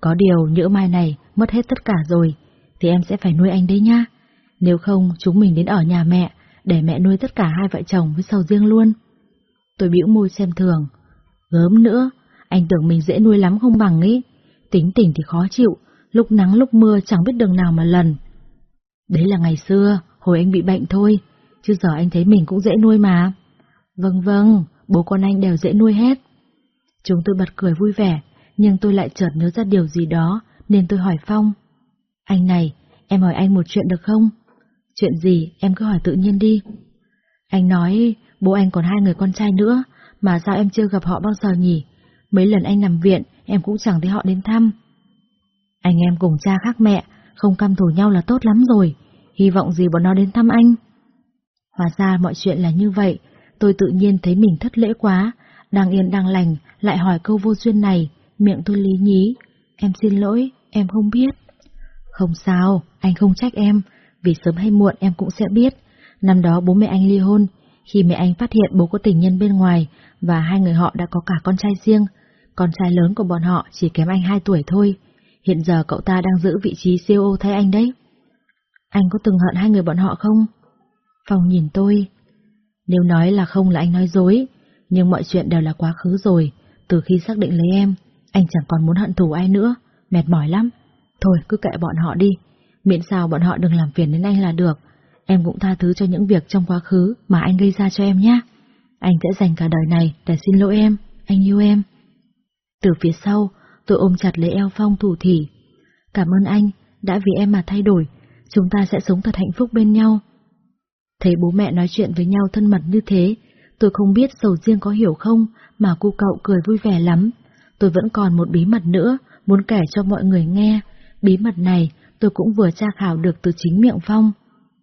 Có điều nhỡ mai này mất hết tất cả rồi, thì em sẽ phải nuôi anh đấy nha. Nếu không, chúng mình đến ở nhà mẹ, để mẹ nuôi tất cả hai vợ chồng với sầu riêng luôn. Tôi bĩu môi xem thường. Gớm nữa, anh tưởng mình dễ nuôi lắm không bằng ý. Tính tình thì khó chịu, lúc nắng lúc mưa chẳng biết đường nào mà lần. Đấy là ngày xưa, hồi anh bị bệnh thôi, chứ giờ anh thấy mình cũng dễ nuôi mà. Vâng vâng, bố con anh đều dễ nuôi hết. Chúng tôi bật cười vui vẻ, nhưng tôi lại chợt nhớ ra điều gì đó, nên tôi hỏi Phong. Anh này, em hỏi anh một chuyện được không? Chuyện gì, em cứ hỏi tự nhiên đi. Anh nói, bố anh còn hai người con trai nữa, mà sao em chưa gặp họ bao giờ nhỉ? Mấy lần anh nằm viện, em cũng chẳng thấy họ đến thăm. Anh em cùng cha khác mẹ, không căm thù nhau là tốt lắm rồi, hy vọng gì bọn nó đến thăm anh. Hóa ra mọi chuyện là như vậy, tôi tự nhiên thấy mình thất lễ quá, đang yên đang lành, lại hỏi câu vô duyên này, miệng tôi lý nhí. Em xin lỗi, em không biết. Không sao, anh không trách em, vì sớm hay muộn em cũng sẽ biết. Năm đó bố mẹ anh ly hôn, khi mẹ anh phát hiện bố có tình nhân bên ngoài và hai người họ đã có cả con trai riêng. Con trai lớn của bọn họ chỉ kém anh 2 tuổi thôi. Hiện giờ cậu ta đang giữ vị trí CEO thay anh đấy. Anh có từng hận hai người bọn họ không? Phong nhìn tôi. Nếu nói là không là anh nói dối, nhưng mọi chuyện đều là quá khứ rồi. Từ khi xác định lấy em, anh chẳng còn muốn hận thù ai nữa, mệt mỏi lắm. Thôi cứ kệ bọn họ đi, miễn sao bọn họ đừng làm phiền đến anh là được. Em cũng tha thứ cho những việc trong quá khứ mà anh gây ra cho em nhé. Anh sẽ dành cả đời này để xin lỗi em, anh yêu em. Từ phía sau, tôi ôm chặt lấy eo Phong thủ thỉ. Cảm ơn anh, đã vì em mà thay đổi, chúng ta sẽ sống thật hạnh phúc bên nhau. Thấy bố mẹ nói chuyện với nhau thân mật như thế, tôi không biết sầu riêng có hiểu không, mà cô cậu cười vui vẻ lắm. Tôi vẫn còn một bí mật nữa, muốn kể cho mọi người nghe. Bí mật này tôi cũng vừa tra khảo được từ chính miệng Phong.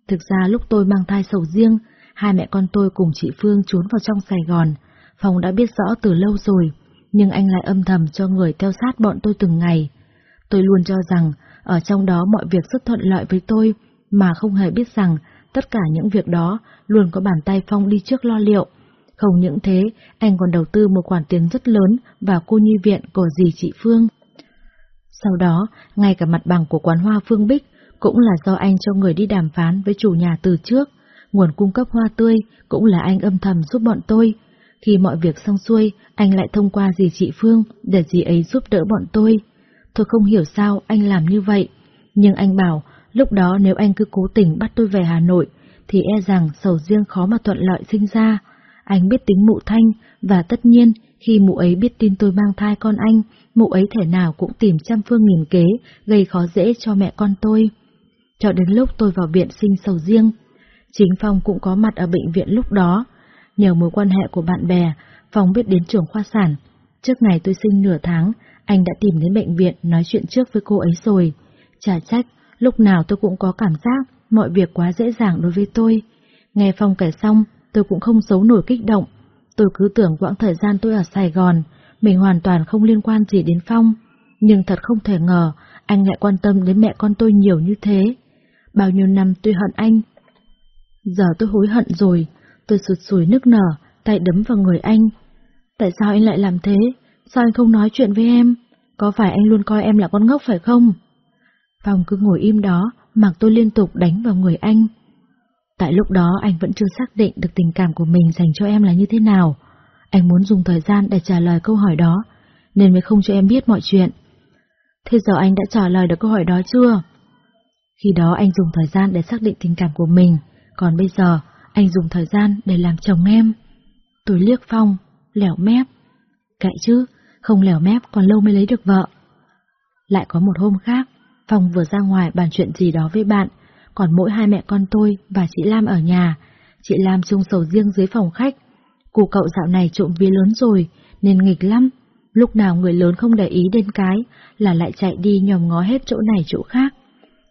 Thực ra lúc tôi mang thai sầu riêng, hai mẹ con tôi cùng chị Phương trốn vào trong Sài Gòn. Phong đã biết rõ từ lâu rồi, nhưng anh lại âm thầm cho người theo sát bọn tôi từng ngày. Tôi luôn cho rằng, ở trong đó mọi việc rất thuận lợi với tôi, mà không hề biết rằng tất cả những việc đó luôn có bàn tay Phong đi trước lo liệu. Không những thế, anh còn đầu tư một khoản tiền rất lớn vào cô nhi viện của dì chị Phương. Sau đó, ngay cả mặt bằng của quán hoa Phương Bích cũng là do anh cho người đi đàm phán với chủ nhà từ trước. Nguồn cung cấp hoa tươi cũng là anh âm thầm giúp bọn tôi. Khi mọi việc xong xuôi, anh lại thông qua dì chị Phương để dì ấy giúp đỡ bọn tôi. Tôi không hiểu sao anh làm như vậy, nhưng anh bảo lúc đó nếu anh cứ cố tình bắt tôi về Hà Nội, thì e rằng sầu riêng khó mà thuận lợi sinh ra. Anh biết tính mụ thanh, và tất nhiên, khi mụ ấy biết tin tôi mang thai con anh, mụ ấy thể nào cũng tìm trăm phương nghìn kế, gây khó dễ cho mẹ con tôi. Cho đến lúc tôi vào viện sinh sầu riêng, chính Phong cũng có mặt ở bệnh viện lúc đó. Nhờ mối quan hệ của bạn bè, Phong biết đến trường khoa sản. Trước ngày tôi sinh nửa tháng, anh đã tìm đến bệnh viện nói chuyện trước với cô ấy rồi. Chả trách, lúc nào tôi cũng có cảm giác mọi việc quá dễ dàng đối với tôi. Nghe Phong kể xong, tôi cũng không giấu nổi kích động. Tôi cứ tưởng quãng thời gian tôi ở Sài Gòn, mình hoàn toàn không liên quan gì đến Phong. Nhưng thật không thể ngờ, anh lại quan tâm đến mẹ con tôi nhiều như thế. Bao nhiêu năm tôi hận anh. Giờ tôi hối hận rồi, tôi sụt sùi nước nở, tay đấm vào người anh. Tại sao anh lại làm thế? Sao anh không nói chuyện với em? Có phải anh luôn coi em là con ngốc phải không? Phong cứ ngồi im đó, mặc tôi liên tục đánh vào người anh. Tại lúc đó anh vẫn chưa xác định được tình cảm của mình dành cho em là như thế nào. Anh muốn dùng thời gian để trả lời câu hỏi đó, nên mới không cho em biết mọi chuyện. Thế giờ anh đã trả lời được câu hỏi đó chưa? Khi đó anh dùng thời gian để xác định tình cảm của mình, còn bây giờ anh dùng thời gian để làm chồng em. Tôi liếc Phong, lẻo mép. Kệ chứ, không lẻo mép còn lâu mới lấy được vợ. Lại có một hôm khác, Phong vừa ra ngoài bàn chuyện gì đó với bạn, còn mỗi hai mẹ con tôi và chị Lam ở nhà. Chị Lam chung sầu riêng dưới phòng khách. Cụ cậu dạo này trộm vía lớn rồi, nên nghịch lắm. Lúc nào người lớn không để ý đến cái là lại chạy đi nhòm ngó hết chỗ này chỗ khác.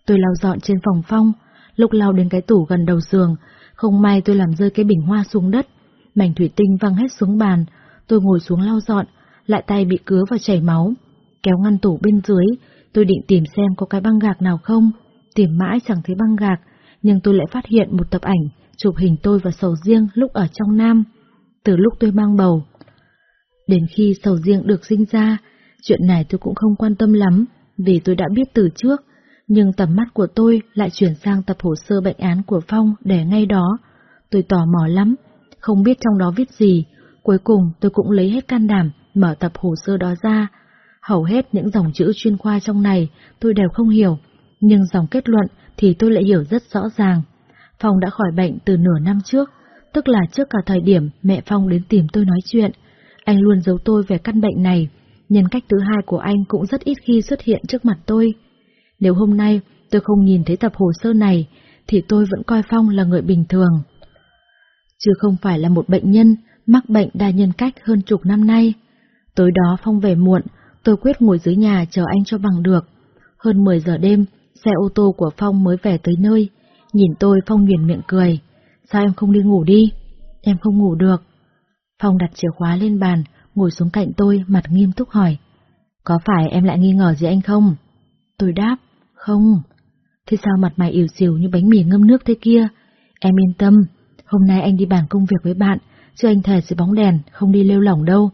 Tôi lau dọn trên phòng Phong, lục lau đến cái tủ gần đầu giường, không may tôi làm rơi cái bình hoa xuống đất. Mảnh thủy tinh văng hết xuống bàn, tôi ngồi xuống lau dọn, lại tay bị cứa và chảy máu. Kéo ngăn tủ bên dưới, tôi định tìm xem có cái băng gạc nào không. Tìm mãi chẳng thấy băng gạc, nhưng tôi lại phát hiện một tập ảnh, chụp hình tôi và sầu riêng lúc ở trong Nam. Từ lúc tôi mang bầu. Đến khi sầu riêng được sinh ra, chuyện này tôi cũng không quan tâm lắm, vì tôi đã biết từ trước, nhưng tầm mắt của tôi lại chuyển sang tập hồ sơ bệnh án của Phong để ngay đó. Tôi tò mò lắm, không biết trong đó viết gì, cuối cùng tôi cũng lấy hết can đảm mở tập hồ sơ đó ra. Hầu hết những dòng chữ chuyên khoa trong này tôi đều không hiểu, nhưng dòng kết luận thì tôi lại hiểu rất rõ ràng. Phong đã khỏi bệnh từ nửa năm trước, tức là trước cả thời điểm mẹ Phong đến tìm tôi nói chuyện. Anh luôn giấu tôi về căn bệnh này, nhân cách thứ hai của anh cũng rất ít khi xuất hiện trước mặt tôi. Nếu hôm nay tôi không nhìn thấy tập hồ sơ này, thì tôi vẫn coi Phong là người bình thường. Chứ không phải là một bệnh nhân mắc bệnh đa nhân cách hơn chục năm nay. Tối đó Phong về muộn, tôi quyết ngồi dưới nhà chờ anh cho bằng được. Hơn 10 giờ đêm, xe ô tô của Phong mới về tới nơi. Nhìn tôi Phong nhuyền miệng cười. Sao em không đi ngủ đi? Em không ngủ được. Phong đặt chìa khóa lên bàn, ngồi xuống cạnh tôi, mặt nghiêm túc hỏi. Có phải em lại nghi ngờ gì anh không? Tôi đáp, không. Thế sao mặt mày ỉu xìu như bánh mì ngâm nước thế kia? Em yên tâm, hôm nay anh đi bàn công việc với bạn, chứ anh thề sẽ bóng đèn, không đi lêu lỏng đâu.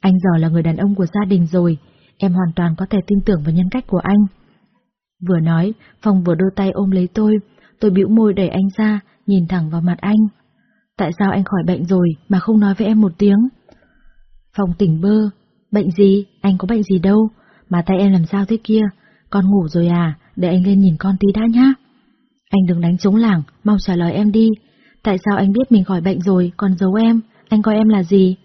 Anh giờ là người đàn ông của gia đình rồi, em hoàn toàn có thể tin tưởng vào nhân cách của anh. Vừa nói, Phong vừa đưa tay ôm lấy tôi, tôi bĩu môi đẩy anh ra, nhìn thẳng vào mặt anh. Tại sao anh khỏi bệnh rồi mà không nói với em một tiếng? Phong tỉnh bơ, bệnh gì, anh có bệnh gì đâu, mà tay em làm sao thế kia, con ngủ rồi à, để anh lên nhìn con tí đã nhá. Anh đừng đánh trống lảng, mau trả lời em đi. Tại sao anh biết mình khỏi bệnh rồi, còn giấu em, anh coi em là gì?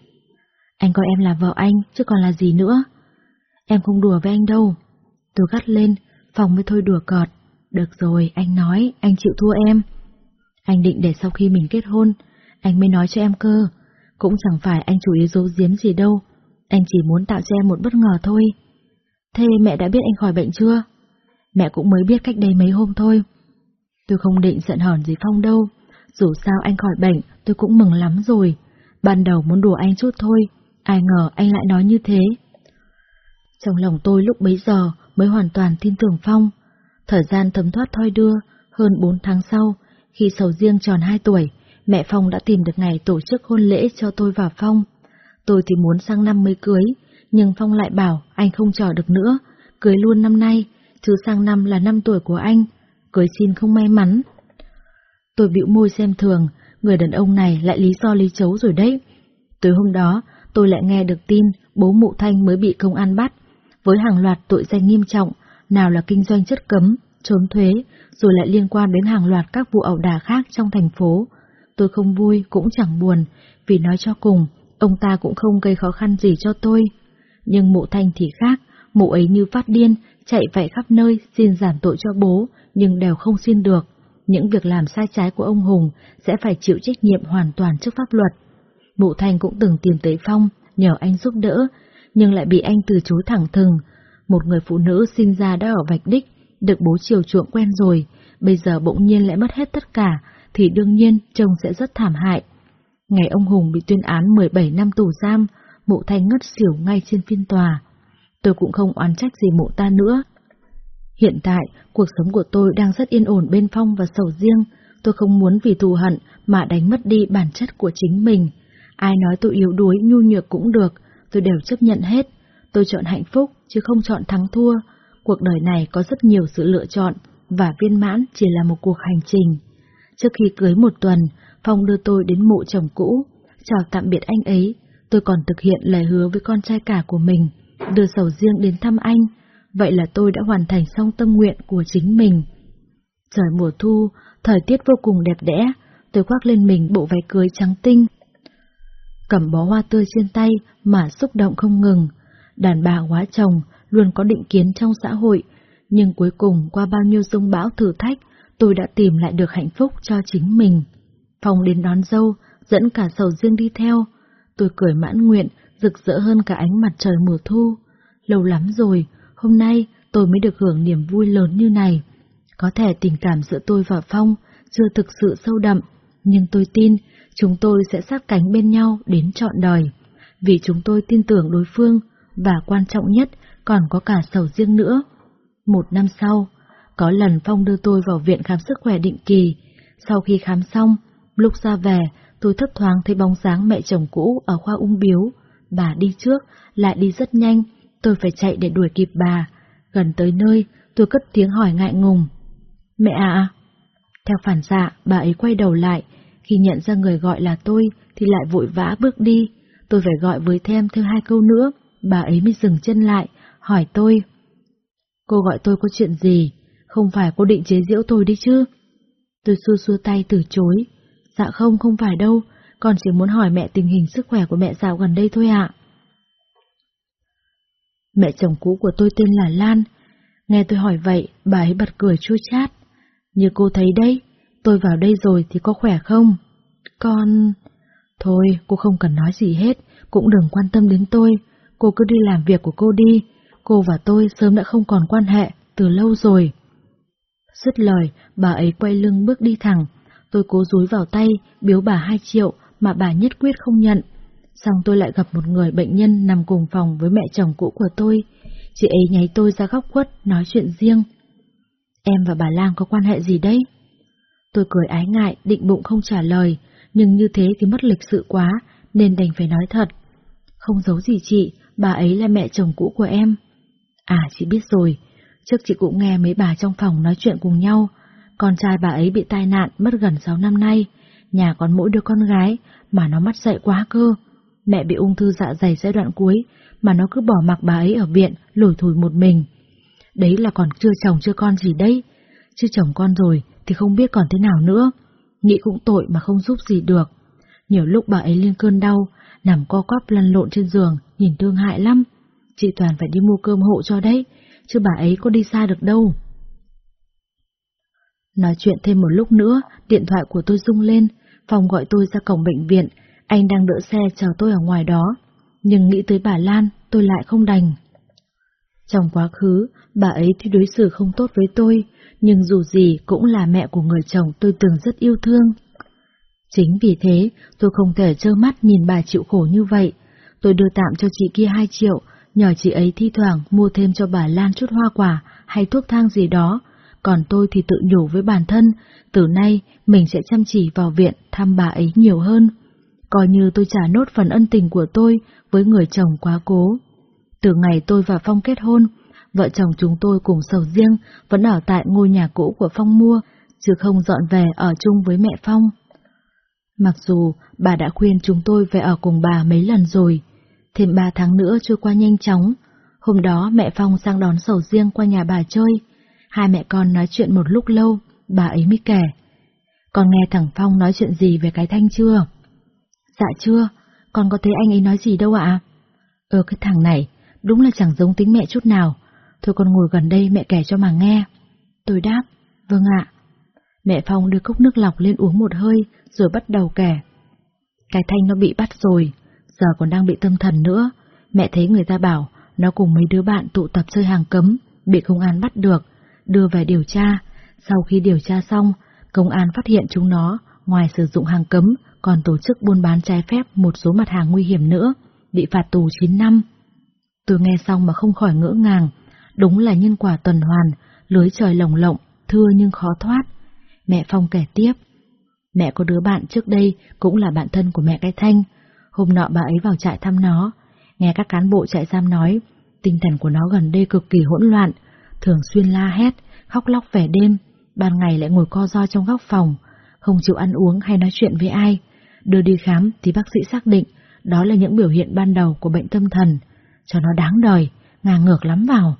Anh coi em là vợ anh, chứ còn là gì nữa? Em không đùa với anh đâu. Tôi gắt lên, phòng mới thôi đùa cợt. Được rồi, anh nói, anh chịu thua em. Anh định để sau khi mình kết hôn, anh mới nói cho em cơ. Cũng chẳng phải anh chủ ý giấu giếm gì đâu. Anh chỉ muốn tạo cho em một bất ngờ thôi. Thế mẹ đã biết anh khỏi bệnh chưa? Mẹ cũng mới biết cách đây mấy hôm thôi. Tôi không định giận hờn gì Phong đâu. Dù sao anh khỏi bệnh, tôi cũng mừng lắm rồi. Ban đầu muốn đùa anh chút thôi, ai ngờ anh lại nói như thế. Trong lòng tôi lúc bấy giờ mới hoàn toàn tin tưởng Phong. Thời gian thấm thoát thoi đưa, hơn 4 tháng sau, khi sầu riêng tròn 2 tuổi, mẹ Phong đã tìm được ngày tổ chức hôn lễ cho tôi và Phong. Tôi thì muốn sang năm mới cưới, nhưng Phong lại bảo anh không chờ được nữa, cưới luôn năm nay, chứ sang năm là năm tuổi của anh, cưới xin không may mắn. Tôi bĩu môi xem thường, người đàn ông này lại lý do lý chấu rồi đấy. Tối hôm đó, tôi lại nghe được tin bố mụ Thanh mới bị công an bắt, với hàng loạt tội danh nghiêm trọng, nào là kinh doanh chất cấm, trốn thuế, rồi lại liên quan đến hàng loạt các vụ ẩu đả khác trong thành phố. Tôi không vui cũng chẳng buồn, vì nói cho cùng, ông ta cũng không gây khó khăn gì cho tôi. Nhưng mụ Thanh thì khác, mụ ấy như phát điên, chạy vạy khắp nơi xin giảm tội cho bố, nhưng đều không xin được. Những việc làm sai trái của ông Hùng sẽ phải chịu trách nhiệm hoàn toàn trước pháp luật. Mụ Thanh cũng từng tìm tới Phong, nhờ anh giúp đỡ, nhưng lại bị anh từ chối thẳng thừng. Một người phụ nữ sinh ra đã ở vạch đích, được bố chiều chuộng quen rồi, bây giờ bỗng nhiên lại mất hết tất cả, thì đương nhiên chồng sẽ rất thảm hại. Ngày ông Hùng bị tuyên án 17 năm tù giam, mụ Thanh ngất xỉu ngay trên phiên tòa. Tôi cũng không oán trách gì mụ ta nữa. Hiện tại, cuộc sống của tôi đang rất yên ổn bên Phong và Sầu riêng. Tôi không muốn vì thù hận mà đánh mất đi bản chất của chính mình. Ai nói tôi yếu đuối, nhu nhược cũng được, tôi đều chấp nhận hết. Tôi chọn hạnh phúc, chứ không chọn thắng thua. Cuộc đời này có rất nhiều sự lựa chọn, và viên mãn chỉ là một cuộc hành trình. Trước khi cưới một tuần, Phong đưa tôi đến mộ chồng cũ, chào tạm biệt anh ấy. Tôi còn thực hiện lời hứa với con trai cả của mình, đưa sầu riêng đến thăm anh. Vậy là tôi đã hoàn thành xong tâm nguyện của chính mình. Trời mùa thu, thời tiết vô cùng đẹp đẽ, tôi khoác lên mình bộ váy cưới trắng tinh. Cầm bó hoa tươi trên tay mà xúc động không ngừng. Đàn bà quá chồng luôn có định kiến trong xã hội, nhưng cuối cùng qua bao nhiêu sông bão thử thách, tôi đã tìm lại được hạnh phúc cho chính mình. phòng đến đón dâu, dẫn cả sầu riêng đi theo. Tôi cười mãn nguyện, rực rỡ hơn cả ánh mặt trời mùa thu. Lâu lắm rồi, hôm nay tôi mới được hưởng niềm vui lớn như này. Có thể tình cảm giữa tôi và Phong chưa thực sự sâu đậm, nhưng tôi tin chúng tôi sẽ sát cánh bên nhau đến trọn đời. Vì chúng tôi tin tưởng đối phương, và quan trọng nhất còn có cả sầu riêng nữa. Một năm sau, có lần Phong đưa tôi vào viện khám sức khỏe định kỳ. Sau khi khám xong, lúc ra về, tôi thấp thoáng thấy bóng dáng mẹ chồng cũ ở khoa ung biếu. Bà đi trước, lại đi rất nhanh, tôi phải chạy để đuổi kịp bà. Gần tới nơi, tôi cất tiếng hỏi ngại ngùng. Mẹ à? Theo phản xạ, bà ấy quay đầu lại. Khi nhận ra người gọi là tôi, thì lại vội vã bước đi. Tôi phải gọi với thêm thêm hai câu nữa, bà ấy mới dừng chân lại, hỏi tôi. Cô gọi tôi có chuyện gì? Không phải cô định chế giễu tôi đi chứ? Tôi xua xua tay từ chối. Dạ không, không phải đâu, con chỉ muốn hỏi mẹ tình hình sức khỏe của mẹ dạo gần đây thôi ạ. Mẹ chồng cũ của tôi tên là Lan. Nghe tôi hỏi vậy, bà ấy bật cười chua chát. Như cô thấy đấy, tôi vào đây rồi thì có khỏe không? Con... Thôi, cô không cần nói gì hết, cũng đừng quan tâm đến tôi. Cô cứ đi làm việc của cô đi, cô và tôi sớm đã không còn quan hệ, từ lâu rồi. Dứt lời, bà ấy quay lưng bước đi thẳng. Tôi cố dúi vào tay, biếu bà hai triệu, mà bà nhất quyết không nhận. Xong tôi lại gặp một người bệnh nhân nằm cùng phòng với mẹ chồng cũ của tôi. Chị ấy nháy tôi ra góc khuất, nói chuyện riêng. Em và bà Lang có quan hệ gì đấy? Tôi cười ái ngại, định bụng không trả lời, nhưng như thế thì mất lịch sự quá, nên đành phải nói thật. Không giấu gì chị, bà ấy là mẹ chồng cũ của em. À, chị biết rồi, trước chị cũng nghe mấy bà trong phòng nói chuyện cùng nhau. Con trai bà ấy bị tai nạn mất gần 6 năm nay, nhà còn mỗi đứa con gái, mà nó mắt dậy quá cơ. Mẹ bị ung thư dạ dày giai đoạn cuối, mà nó cứ bỏ mặc bà ấy ở viện, lủi thủi một mình. Đấy là còn chưa chồng chưa con gì đấy, chứ chồng con rồi thì không biết còn thế nào nữa. Nghĩ cũng tội mà không giúp gì được. Nhiều lúc bà ấy lên cơn đau, nằm co quắp lăn lộn trên giường, nhìn thương hại lắm. Chị Toàn phải đi mua cơm hộ cho đấy, chứ bà ấy có đi xa được đâu. Nói chuyện thêm một lúc nữa, điện thoại của tôi rung lên, phòng gọi tôi ra cổng bệnh viện, anh đang đỡ xe chờ tôi ở ngoài đó. Nhưng nghĩ tới bà Lan, tôi lại không đành. Trong quá khứ, bà ấy thì đối xử không tốt với tôi, nhưng dù gì cũng là mẹ của người chồng tôi từng rất yêu thương. Chính vì thế, tôi không thể trơ mắt nhìn bà chịu khổ như vậy. Tôi đưa tạm cho chị kia 2 triệu, nhờ chị ấy thi thoảng mua thêm cho bà Lan chút hoa quả hay thuốc thang gì đó. Còn tôi thì tự nhủ với bản thân, từ nay mình sẽ chăm chỉ vào viện thăm bà ấy nhiều hơn. Coi như tôi trả nốt phần ân tình của tôi với người chồng quá cố. Từ ngày tôi và Phong kết hôn, vợ chồng chúng tôi cùng sầu riêng vẫn ở tại ngôi nhà cũ của Phong mua, chứ không dọn về ở chung với mẹ Phong. Mặc dù bà đã khuyên chúng tôi về ở cùng bà mấy lần rồi, thêm ba tháng nữa trôi qua nhanh chóng. Hôm đó mẹ Phong sang đón sầu riêng qua nhà bà chơi. Hai mẹ con nói chuyện một lúc lâu, bà ấy mới kể. Con nghe thằng Phong nói chuyện gì về cái thanh chưa? Dạ chưa, con có thấy anh ấy nói gì đâu ạ? Ờ cái thằng này, đúng là chẳng giống tính mẹ chút nào. Thôi con ngồi gần đây mẹ kể cho mà nghe. Tôi đáp, vâng ạ. Mẹ Phong đưa cốc nước lọc lên uống một hơi, rồi bắt đầu kể. Cái Thanh nó bị bắt rồi, giờ còn đang bị tâm thần nữa. Mẹ thấy người ta bảo nó cùng mấy đứa bạn tụ tập chơi hàng cấm, bị công an bắt được, đưa về điều tra. Sau khi điều tra xong, công an phát hiện chúng nó, ngoài sử dụng hàng cấm, còn tổ chức buôn bán trái phép một số mặt hàng nguy hiểm nữa, bị phạt tù 9 năm. Tôi nghe xong mà không khỏi ngỡ ngàng, đúng là nhân quả tuần hoàn, lưới trời lồng lộng, thưa nhưng khó thoát. Mẹ Phong kể tiếp. Mẹ có đứa bạn trước đây cũng là bạn thân của mẹ cái Thanh. Hôm nọ bà ấy vào trại thăm nó, nghe các cán bộ trại giam nói, tinh thần của nó gần đây cực kỳ hỗn loạn, thường xuyên la hét, khóc lóc vẻ đêm, ban ngày lại ngồi co ro trong góc phòng, không chịu ăn uống hay nói chuyện với ai. Đưa đi khám thì bác sĩ xác định đó là những biểu hiện ban đầu của bệnh tâm thần, cho nó đáng đời, ngang ngược lắm vào.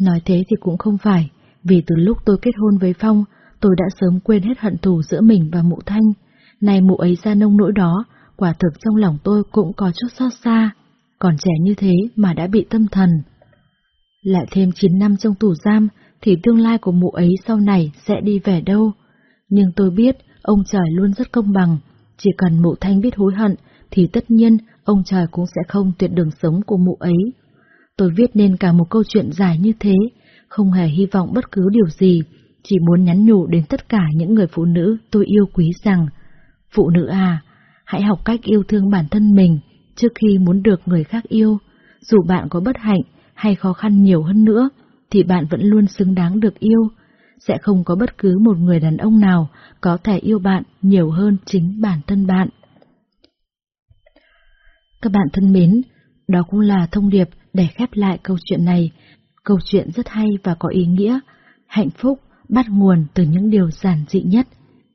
Nói thế thì cũng không phải, vì từ lúc tôi kết hôn với Phong, tôi đã sớm quên hết hận thù giữa mình và mụ Thanh. Này mụ ấy ra nông nỗi đó, quả thực trong lòng tôi cũng có chút xót xa. Còn trẻ như thế mà đã bị tâm thần. Lại thêm 9 năm trong tù giam, thì tương lai của mụ ấy sau này sẽ đi về đâu. Nhưng tôi biết ông trời luôn rất công bằng, chỉ cần mụ Thanh biết hối hận, thì tất nhiên ông trời cũng sẽ không tuyệt đường sống của mụ ấy. Tôi viết nên cả một câu chuyện dài như thế, không hề hy vọng bất cứ điều gì, chỉ muốn nhắn nhủ đến tất cả những người phụ nữ tôi yêu quý rằng, phụ nữ à, hãy học cách yêu thương bản thân mình trước khi muốn được người khác yêu. Dù bạn có bất hạnh hay khó khăn nhiều hơn nữa, thì bạn vẫn luôn xứng đáng được yêu. Sẽ không có bất cứ một người đàn ông nào có thể yêu bạn nhiều hơn chính bản thân bạn. Các bạn thân mến, đó cũng là thông điệp để khép lại câu chuyện này. Câu chuyện rất hay và có ý nghĩa. Hạnh phúc bắt nguồn từ những điều giản dị nhất